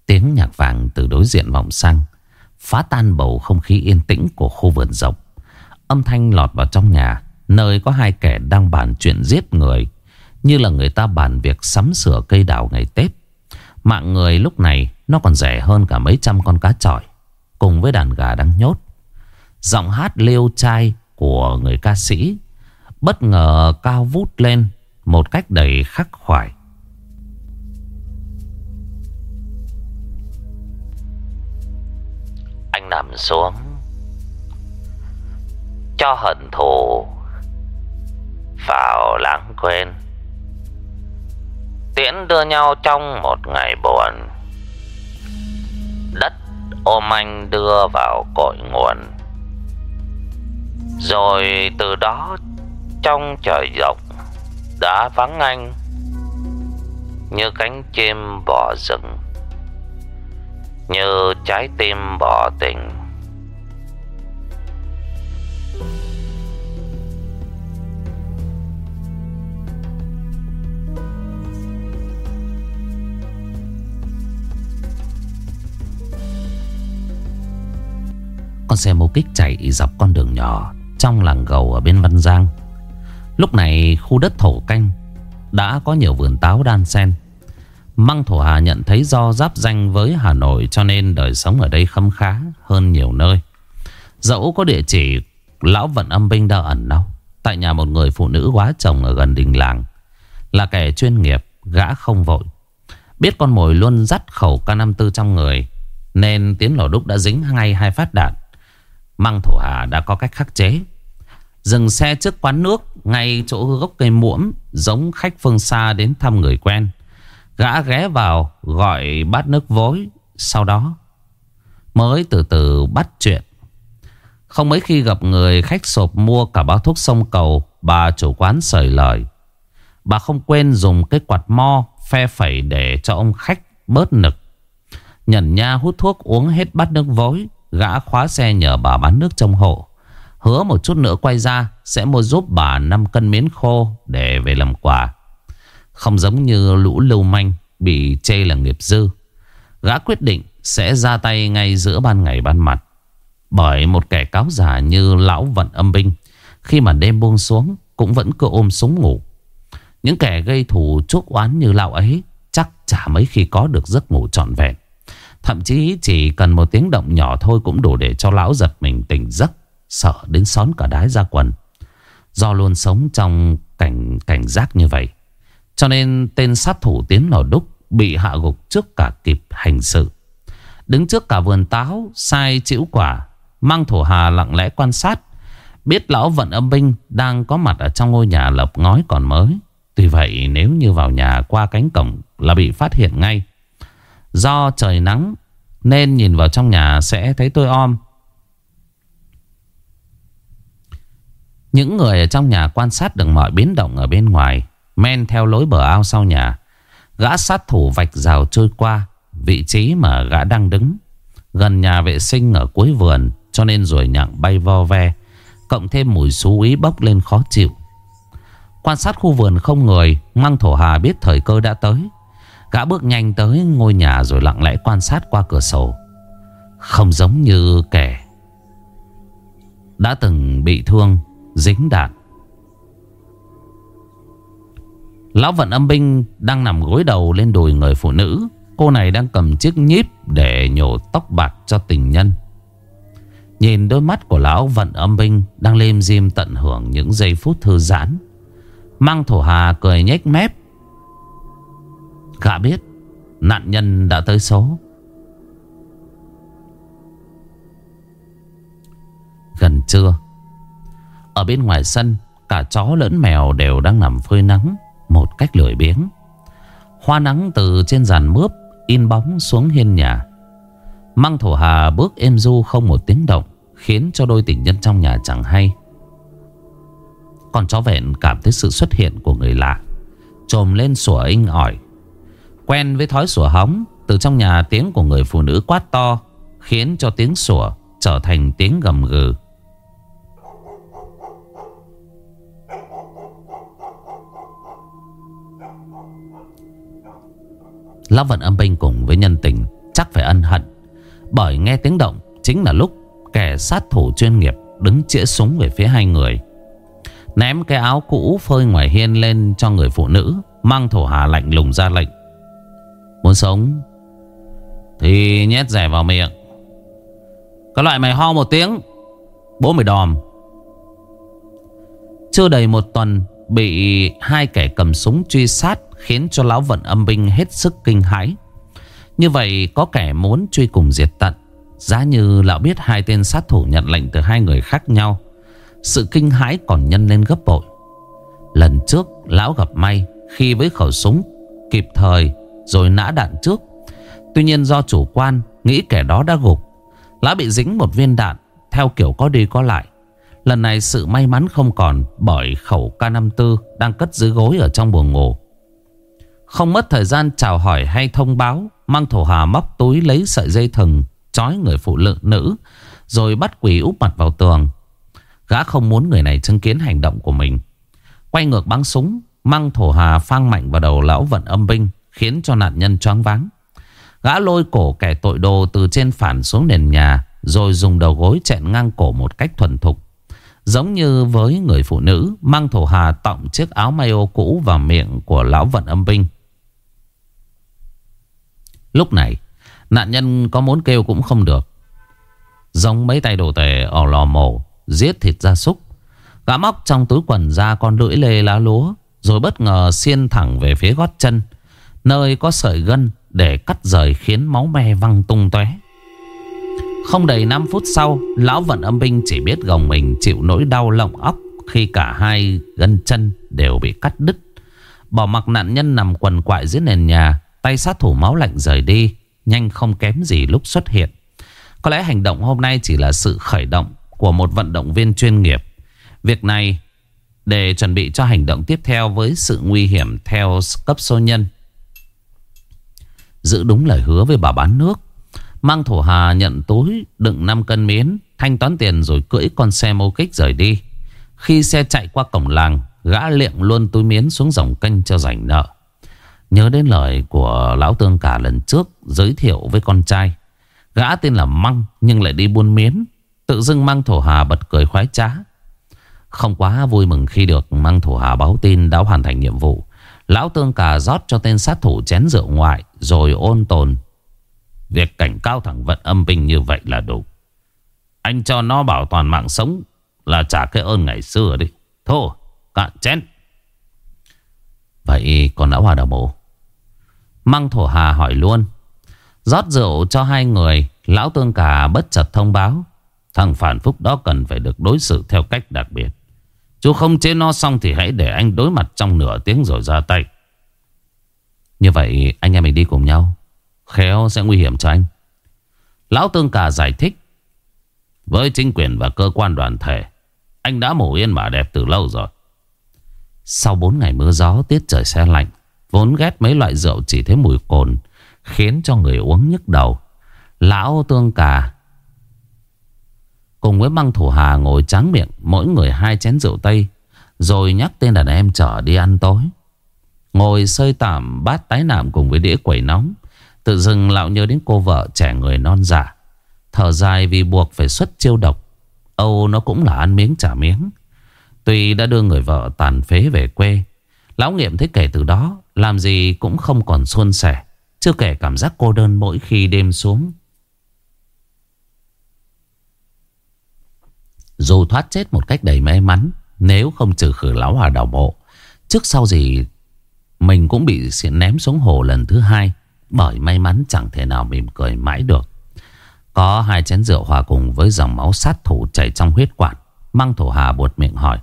Tiếng nhạc vàng từ đối diện vọng sang, Phá tan bầu không khí yên tĩnh của khu vườn rộng. Âm thanh lọt vào trong nhà, Nơi có hai kẻ đang bàn chuyện giết người. Như là người ta bàn việc sắm sửa cây đào ngày Tết. Mạng người lúc này Nó còn rẻ hơn cả mấy trăm con cá trọi, Cùng với đàn gà đang nhốt. Giọng hát liêu trai của người ca sĩ Bất ngờ cao vút lên Một cách đầy khắc khoải. Anh nằm xuống, Cho hận thù Vào lãng quên. Tiễn đưa nhau trong một ngày buồn. Đất ôm anh đưa vào cội nguồn. Rồi từ đó, trong trời rộng Đã vắng anh Như cánh chim bỏ rừng, Như trái tim bỏ tình. Con xe mô kích chạy dọc con đường nhỏ Trong làng gầu ở bên Văn Giang. Lúc này khu đất thổ canh Đã có nhiều vườn táo đan sen Măng Thổ Hà nhận thấy do giáp danh với Hà Nội Cho nên đời sống ở đây khấm khá hơn nhiều nơi. Dẫu có địa chỉ Lão vận âm binh đã ẩn đâu Tại nhà một người phụ nữ quá chồng ở gần đình làng, Là kẻ chuyên nghiệp, Gã không vội. Biết con mồi luôn dắt khẩu K54 trong người, Nên Tiến Lò Đúc đã dính ngay hai phát đạn. Măng Thổ Hà đã có cách khắc chế. Dừng xe trước quán nước Ngay chỗ gốc cây muỗm Giống khách phương xa đến thăm người quen. Gã ghé vào Gọi bát nước vối, Sau đó Mới từ từ bắt chuyện. Không mấy khi gặp người khách sộp mua cả bao thuốc sông cầu, Bà chủ quán sởi lời. Bà không quên dùng cái quạt mo Phe phẩy để cho ông khách bớt nực. Nhẩn nha hút thuốc uống hết bát nước vối Gã khóa xe nhờ bà bán nước trong hộ. Hứa một chút nữa quay ra, Sẽ mua giúp bà 5 cân miến khô Để về làm quà. Không giống như lũ lưu manh, Bị chê là nghiệp dư. Gã quyết định sẽ ra tay ngay giữa ban ngày ban mặt. Bởi một kẻ cáo giả như lão vận âm binh, Khi mà đêm buông xuống, Cũng vẫn cứ ôm súng ngủ. Những kẻ gây thù chuốc oán như lão ấy, Chắc chả mấy khi có được giấc ngủ trọn vẹn. Thậm chí chỉ cần một tiếng động nhỏ thôi Cũng đủ để cho lão giật mình tỉnh giấc, Sợ đến xón cả đái ra quần. Do luôn sống trong cảnh cảnh giác như vậy. Cho nên tên sát thủ tiến lò đúc Bị hạ gục trước cả kịp hành sự. Đứng trước cả vườn táo, Sai chịu quả, Mang thổ hà lặng lẽ quan sát, Biết lão vận âm binh Đang có mặt ở trong ngôi nhà lợp ngói còn mới. Tuy vậy, nếu như vào nhà qua cánh cổng Là bị phát hiện ngay. Do trời nắng, Nên nhìn vào trong nhà sẽ thấy tôi om. Những người ở trong nhà quan sát được mọi biến động ở bên ngoài, Men theo lối bờ ao sau nhà. Gã sát thủ vạch rào trôi qua, Vị trí mà gã đang đứng. Gần nhà vệ sinh ở cuối vườn, Cho nên rồi nhặng bay vo ve, Cộng thêm mùi xú ý bốc lên khó chịu. Quan sát khu vườn không người, Măng thổ hà biết thời cơ đã tới. Gã bước nhanh tới ngôi nhà Rồi lặng lẽ quan sát qua cửa sổ. Không giống như kẻ Đã từng bị thương, Dính đạn. Lão vận âm binh Đang nằm gối đầu lên đùi người phụ nữ. Cô này đang cầm chiếc nhíp Để nhổ tóc bạc cho tình nhân. Nhìn đôi mắt của lão vận âm binh Đang lêm diêm tận hưởng những giây phút thư giãn. Mang thổ hà cười nhếch mép Gã biết Nạn nhân đã tới số. Gần trưa, Ở bên ngoài sân, Cả chó lẫn mèo đều đang nằm phơi nắng Một cách lười biếng. Hoa nắng từ trên giàn mướp In bóng xuống hiên nhà. Măng thổ hà bước êm du không một tiếng động, Khiến cho đôi tình nhân trong nhà chẳng hay. Còn chó vẹn cảm thấy sự xuất hiện của người lạ, Trồm lên sủa inh ỏi. Quen với thói sủa hóng, Từ trong nhà tiếng của người phụ nữ quát to, Khiến cho tiếng sủa trở thành tiếng gầm gừ. Lão vận âm binh cùng với nhân tình, Chắc phải ân hận, Bởi nghe tiếng động Chính là lúc kẻ sát thủ chuyên nghiệp Đứng chĩa súng về phía hai người. Ném cái áo cũ phơi ngoài hiên lên cho người phụ nữ, Mang thổ hà lạnh lùng ra lệnh. Muốn sống, Thì nhét rẻ vào miệng. Có loại mày ho một tiếng, Bố mày đòm. Chưa đầy một tuần, Bị hai kẻ cầm súng truy sát Khiến cho lão vận âm binh hết sức kinh hãi. Như vậy có kẻ muốn truy cùng diệt tận. Giá như lão biết hai tên sát thủ nhận lệnh từ hai người khác nhau, Sự kinh hãi còn nhân lên gấp bội. Lần trước, lão gặp may Khi với khẩu súng, Kịp thời rồi nã đạn trước. Tuy nhiên do chủ quan, Nghĩ kẻ đó đã gục, lá bị dính một viên đạn, Theo kiểu có đi có lại. Lần này sự may mắn không còn Bởi khẩu K54 đang cất dưới gối ở trong buồng ngủ. Không mất thời gian chào hỏi hay thông báo, Mang thổ hà móc túi lấy sợi dây thừng, trói người phụ nữ nữ, Rồi bắt quỷ úp mặt vào tường. Gã không muốn người này chứng kiến hành động của mình. Quay ngược bắn súng, Mang thổ hà phang mạnh vào đầu lão vận âm binh. Khiến cho nạn nhân choáng váng. Gã lôi cổ kẻ tội đồ từ trên phản xuống nền nhà, Rồi dùng đầu gối chẹn ngang cổ một cách thuần thục. Giống như với người phụ nữ, Mang thổ hà tọng chiếc áo mayo cũ vào miệng của lão vận âm binh. Lúc này, Nạn nhân có muốn kêu cũng không được. Giống mấy tay đồ tể ở lò mổ, Giết thịt gia súc. Gã móc trong túi quần ra con lưỡi lê lá lúa, Rồi bất ngờ xiên thẳng về phía gót chân. Nơi có sợi gân để cắt rời khiến máu me văng tung tóe. Không đầy 5 phút sau, lão vận âm binh chỉ biết gồng mình chịu nỗi đau lộng óc khi cả hai gân chân đều bị cắt đứt. Bỏ mặc nạn nhân nằm quần quại dưới nền nhà, tay sát thủ máu lạnh rời đi, nhanh không kém gì lúc xuất hiện. Có lẽ hành động hôm nay chỉ là sự khởi động của một vận động viên chuyên nghiệp. Việc này để chuẩn bị cho hành động tiếp theo với sự nguy hiểm theo cấp số nhân. Giữ đúng lời hứa với bà bán nước. Mang thổ hà nhận túi, đựng 5 cân miến, Thanh toán tiền rồi cưỡi con xe mô kích rời đi. Khi xe chạy qua cổng làng, Gã liệng luôn túi miến xuống dòng kênh cho rảnh nợ. Nhớ đến lời của lão tương cả lần trước Giới thiệu với con trai, Gã tên là Măng nhưng lại đi buôn miến, Tự dưng Măng Thổ Hà bật cười khoái trá. Không quá vui mừng khi được Măng Thổ Hà báo tin đã hoàn thành nhiệm vụ Lão tương cà rót cho tên sát thủ chén rượu ngoại, Rồi ôn tồn. Việc cảnh cao thẳng vận âm binh như vậy là đủ. Anh cho nó bảo toàn mạng sống Là trả cái ơn ngày xưa đi. Thôi, cạn chén. Vậy còn đã hòa đồng bộ Măng thổ hà hỏi luôn. Rót rượu cho hai người, Lão tương cà bất chợt thông báo. Thằng phản phúc đó cần phải được đối xử theo cách đặc biệt. Chú không chế nó xong thì hãy để anh đối mặt trong nửa tiếng rồi ra tay. Như vậy, anh em mình đi cùng nhau. Khéo sẽ nguy hiểm cho anh. Lão Tương cà giải thích. Với chính quyền và cơ quan đoàn thể, Anh đã mổ yên mà đẹp từ lâu rồi. Sau 4 ngày mưa gió, Tiết trời xe lạnh, Vốn ghét mấy loại rượu chỉ thấy mùi cồn, Khiến cho người uống nhức đầu. Lão Tương cà Cùng với băng thủ hà ngồi tráng miệng Mỗi người hai chén rượu tây, Rồi nhắc tên đàn em chở đi ăn tối. Ngồi sơi tạm bát tái nạm cùng với đĩa quẩy nóng, Tự dưng lão nhớ đến cô vợ trẻ người non giả Thở dài vì buộc phải xuất chiêu độc, Âu nó cũng là ăn miếng trả miếng. Tuy đã đưa người vợ tàn phế về quê, Lão nghiệm thấy kể từ đó, Làm gì cũng không còn suôn sẻ, Chưa kể cảm giác cô đơn mỗi khi đêm xuống. Dù thoát chết một cách đầy may mắn, Nếu không trừ khử lão hòa đảo bộ, Trước sau gì Mình cũng bị ném xuống hồ lần thứ hai, Bởi may mắn chẳng thể nào mỉm cười mãi được. Có hai chén rượu hòa cùng với dòng máu sát thủ chảy trong huyết quản, Măng thổ hà buột miệng hỏi.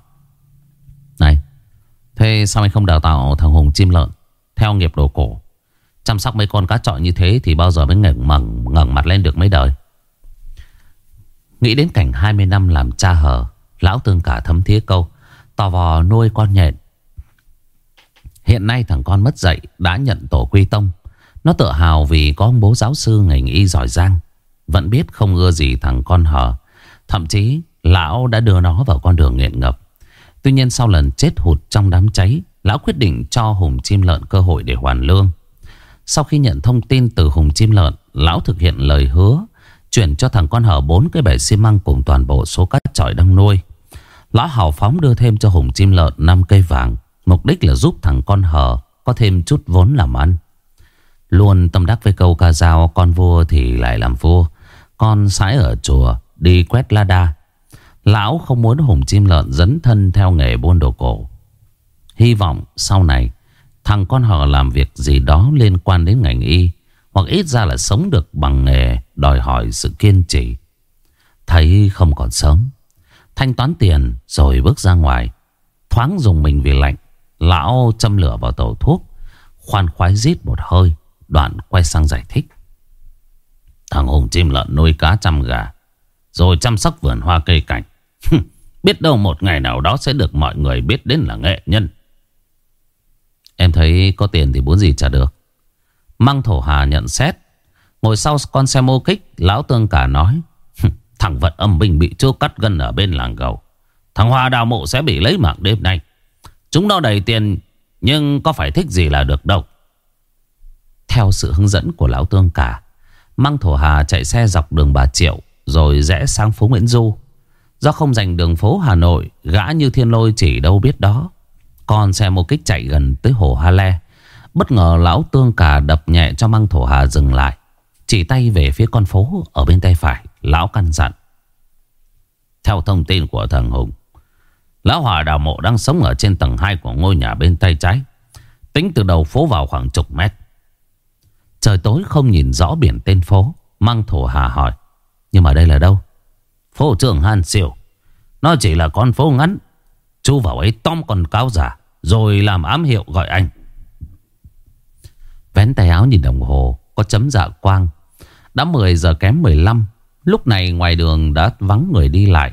Này, Thế sao anh không đào tạo thằng Hùng chim lợn, Theo nghiệp đồ cổ? Chăm sóc mấy con cá trọi như thế Thì bao giờ mới ngẩng mầng ngẩng mặt lên được mấy đời? Nghĩ đến cảnh 20 năm làm cha hờ Lão tương cả thấm thía câu, Tò vò nuôi con nhện. Hiện nay thằng con mất dạy, Đã nhận tổ quy tông. Nó tự hào vì có ông bố giáo sư ngành y giỏi giang. Vẫn biết không ưa gì thằng con hờ Thậm chí, Lão đã đưa nó vào con đường nghiện ngập. Tuy nhiên sau lần chết hụt trong đám cháy, Lão quyết định cho Hùng Chim Lợn cơ hội để hoàn lương. Sau khi nhận thông tin từ Hùng Chim Lợn, Lão thực hiện lời hứa Chuyển cho thằng con hở bốn cái bể xi măng cùng toàn bộ số cá trọi đang nuôi. Lão hào phóng đưa thêm cho Hùng chim lợn 5 cây vàng. Mục đích là giúp thằng con hở có thêm chút vốn làm ăn. Luôn tâm đắc với câu ca dao, con vua thì lại làm vua. Con sái ở chùa đi quét la đa. Lão không muốn Hùng chim lợn dấn thân theo nghề buôn đồ cổ. Hy vọng sau này, thằng con hở làm việc gì đó liên quan đến ngành y. Hoặc ít ra là sống được bằng nghề Đòi hỏi sự kiên trì. Thấy không còn sớm, Thanh toán tiền rồi bước ra ngoài, Thoáng dùng mình vì lạnh, Lão châm lửa vào tàu thuốc, Khoan khoái rít một hơi, Đoạn quay sang giải thích. Thằng Hùng chim lợn nuôi cá chăm gà, Rồi chăm sóc vườn hoa cây cảnh. Biết đâu một ngày nào đó sẽ được mọi người biết đến là nghệ nhân. Em thấy có tiền thì muốn gì trả được? Măng thổ hà nhận xét. Ngồi sau con xe mô kích, Lão tương cả nói Thằng vật âm binh bị chô cắt gân ở bên làng gầu. Thằng Hoa đào mộ sẽ bị lấy mạng đêm nay. Chúng nó đầy tiền, Nhưng có phải thích gì là được đâu. Theo sự hướng dẫn của Lão Tương Cả, Măng Thổ Hà chạy xe dọc đường Bà Triệu, Rồi rẽ sang phố Nguyễn Du. Do không dành đường phố Hà Nội, Gã như thiên lôi chỉ đâu biết đó. Còn xe mô kích chạy gần tới hồ Hà Le. Bất ngờ lão tương cả đập nhẹ cho măng thổ hà dừng lại. Chỉ tay về phía con phố, Ở bên tay phải, Lão căn dặn. Theo thông tin của thằng Hùng, Lão Hòa Đào Mộ đang sống ở trên tầng 2 của ngôi nhà bên tay trái. Tính từ đầu phố vào khoảng chục mét. Trời tối không nhìn rõ biển tên phố, Măng thổ hà hỏi. Nhưng mà đây là đâu? Phố trường Han Siêu. Nó chỉ là con phố ngắn. Chú vào ấy tom con cáo giả Rồi làm ám hiệu gọi anh. Vén tay áo nhìn đồng hồ, Có chấm dạ quang. Đã 10 giờ kém 15 Lúc này ngoài đường đã vắng người đi lại.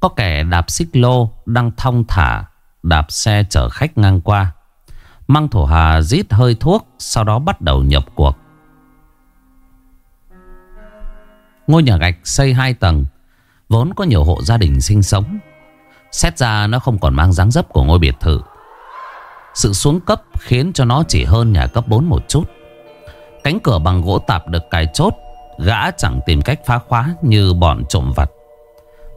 Có kẻ đạp xích lô Đang thong thả, Đạp xe chở khách ngang qua. Măng thổ hà rít hơi thuốc, Sau đó bắt đầu nhập cuộc. Ngôi nhà gạch xây 2 tầng, Vốn có nhiều hộ gia đình sinh sống. Xét ra nó không còn mang dáng dấp của ngôi biệt thự sự xuống cấp khiến cho nó chỉ hơn nhà cấp 4 một chút. Cánh cửa bằng gỗ tạp được cài chốt, Gã chẳng tìm cách phá khóa như bọn trộm vặt.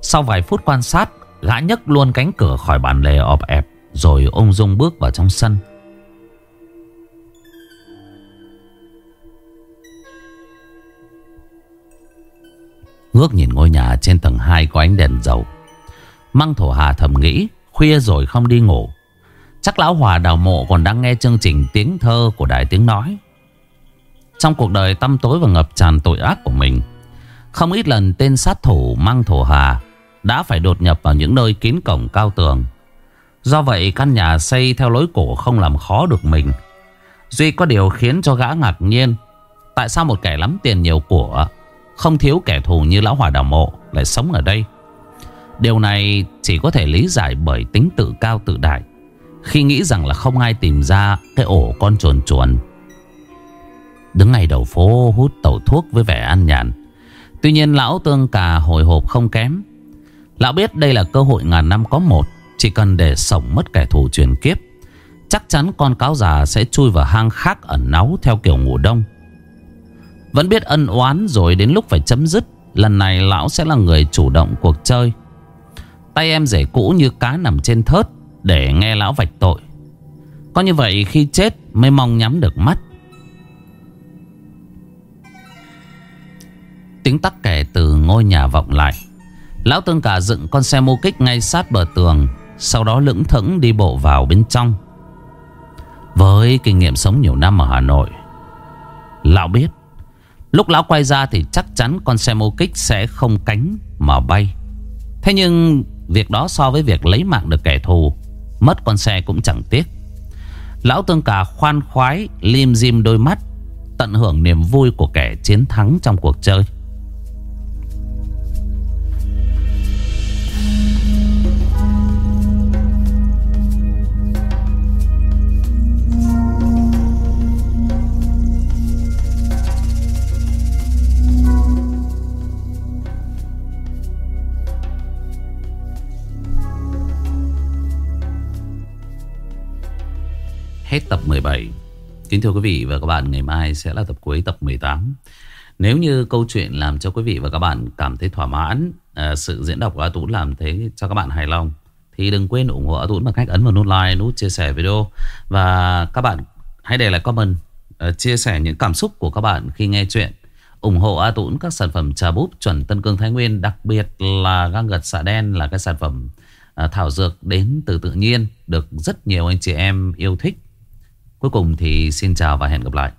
Sau vài phút quan sát, Gã nhấc luôn cánh cửa khỏi bàn lề ọp ẹp, Rồi ung dung bước vào trong sân. Ngước nhìn ngôi nhà trên tầng 2 có ánh đèn dầu. Măng thổ hà thầm nghĩ, Khuya rồi không đi ngủ. Chắc lão Hòa đào mộ còn đang nghe chương trình tiếng thơ của Đài Tiếng Nói Trong cuộc đời tăm tối và ngập tràn tội ác của mình Không ít lần tên sát thủ mang thổ hà đã phải đột nhập vào những nơi kín cổng cao tường. Do vậy căn nhà xây theo lối cổ không làm khó được mình. Duy có điều khiến cho gã ngạc nhiên. Tại sao một kẻ lắm tiền nhiều của, không thiếu kẻ thù như lão hòa đào mộ lại sống ở đây? Điều này chỉ có thể lý giải bởi tính tự cao tự đại. Khi nghĩ rằng là không ai tìm ra cái ổ con chuồn chuồn. Đứng ngay đầu phố, hút tẩu thuốc với vẻ an nhàn. Tuy nhiên lão tương cà hồi hộp không kém. Lão biết đây là cơ hội ngàn năm có một, Chỉ cần để sống mất kẻ thù truyền kiếp, Chắc chắn con cáo già sẽ chui vào hang khác ẩn náu theo kiểu ngủ đông Vẫn biết ân oán rồi đến lúc phải chấm dứt, Lần này lão sẽ là người chủ động cuộc chơi Tay em rể cũ như cá nằm trên thớt để nghe lão vạch tội. Có như vậy khi chết mới mong nhắm được mắt. Tiếng tắc kẻ từ ngôi nhà vọng lại. Lão Tương Cả dựng con xe mô kích ngay sát bờ tường, Sau đó lững thững đi bộ vào bên trong. Với kinh nghiệm sống nhiều năm ở Hà Nội, Lão biết Lúc lão quay ra thì chắc chắn con xe mô kích sẽ không cánh mà bay. Thế nhưng việc đó so với việc lấy mạng được kẻ thù Mất con xe cũng chẳng tiếc. Lão Tương Cả khoan khoái, lim dim đôi mắt, Tận hưởng niềm vui của kẻ chiến thắng trong cuộc chơi. Hết tập 17 Kính thưa quý vị và các bạn Ngày mai sẽ là tập cuối tập 18 Nếu như câu chuyện làm cho quý vị và các bạn Cảm thấy thỏa mãn à, Sự diễn đọc của A Tú làm thế cho các bạn hài lòng Thì đừng quên ủng hộ A Tú bằng cách ấn vào nút like Nút chia sẻ video. Và các bạn hãy để lại comment à, Chia sẻ những cảm xúc của các bạn khi nghe chuyện. Ủng hộ A Tũng các sản phẩm trà búp chuẩn Tân Cương Thái Nguyên đặc biệt là găng gật xạ đen là cái sản phẩm à, thảo dược đến từ tự nhiên được rất nhiều anh chị em yêu thích. Cuối cùng thì xin chào và hẹn gặp lại.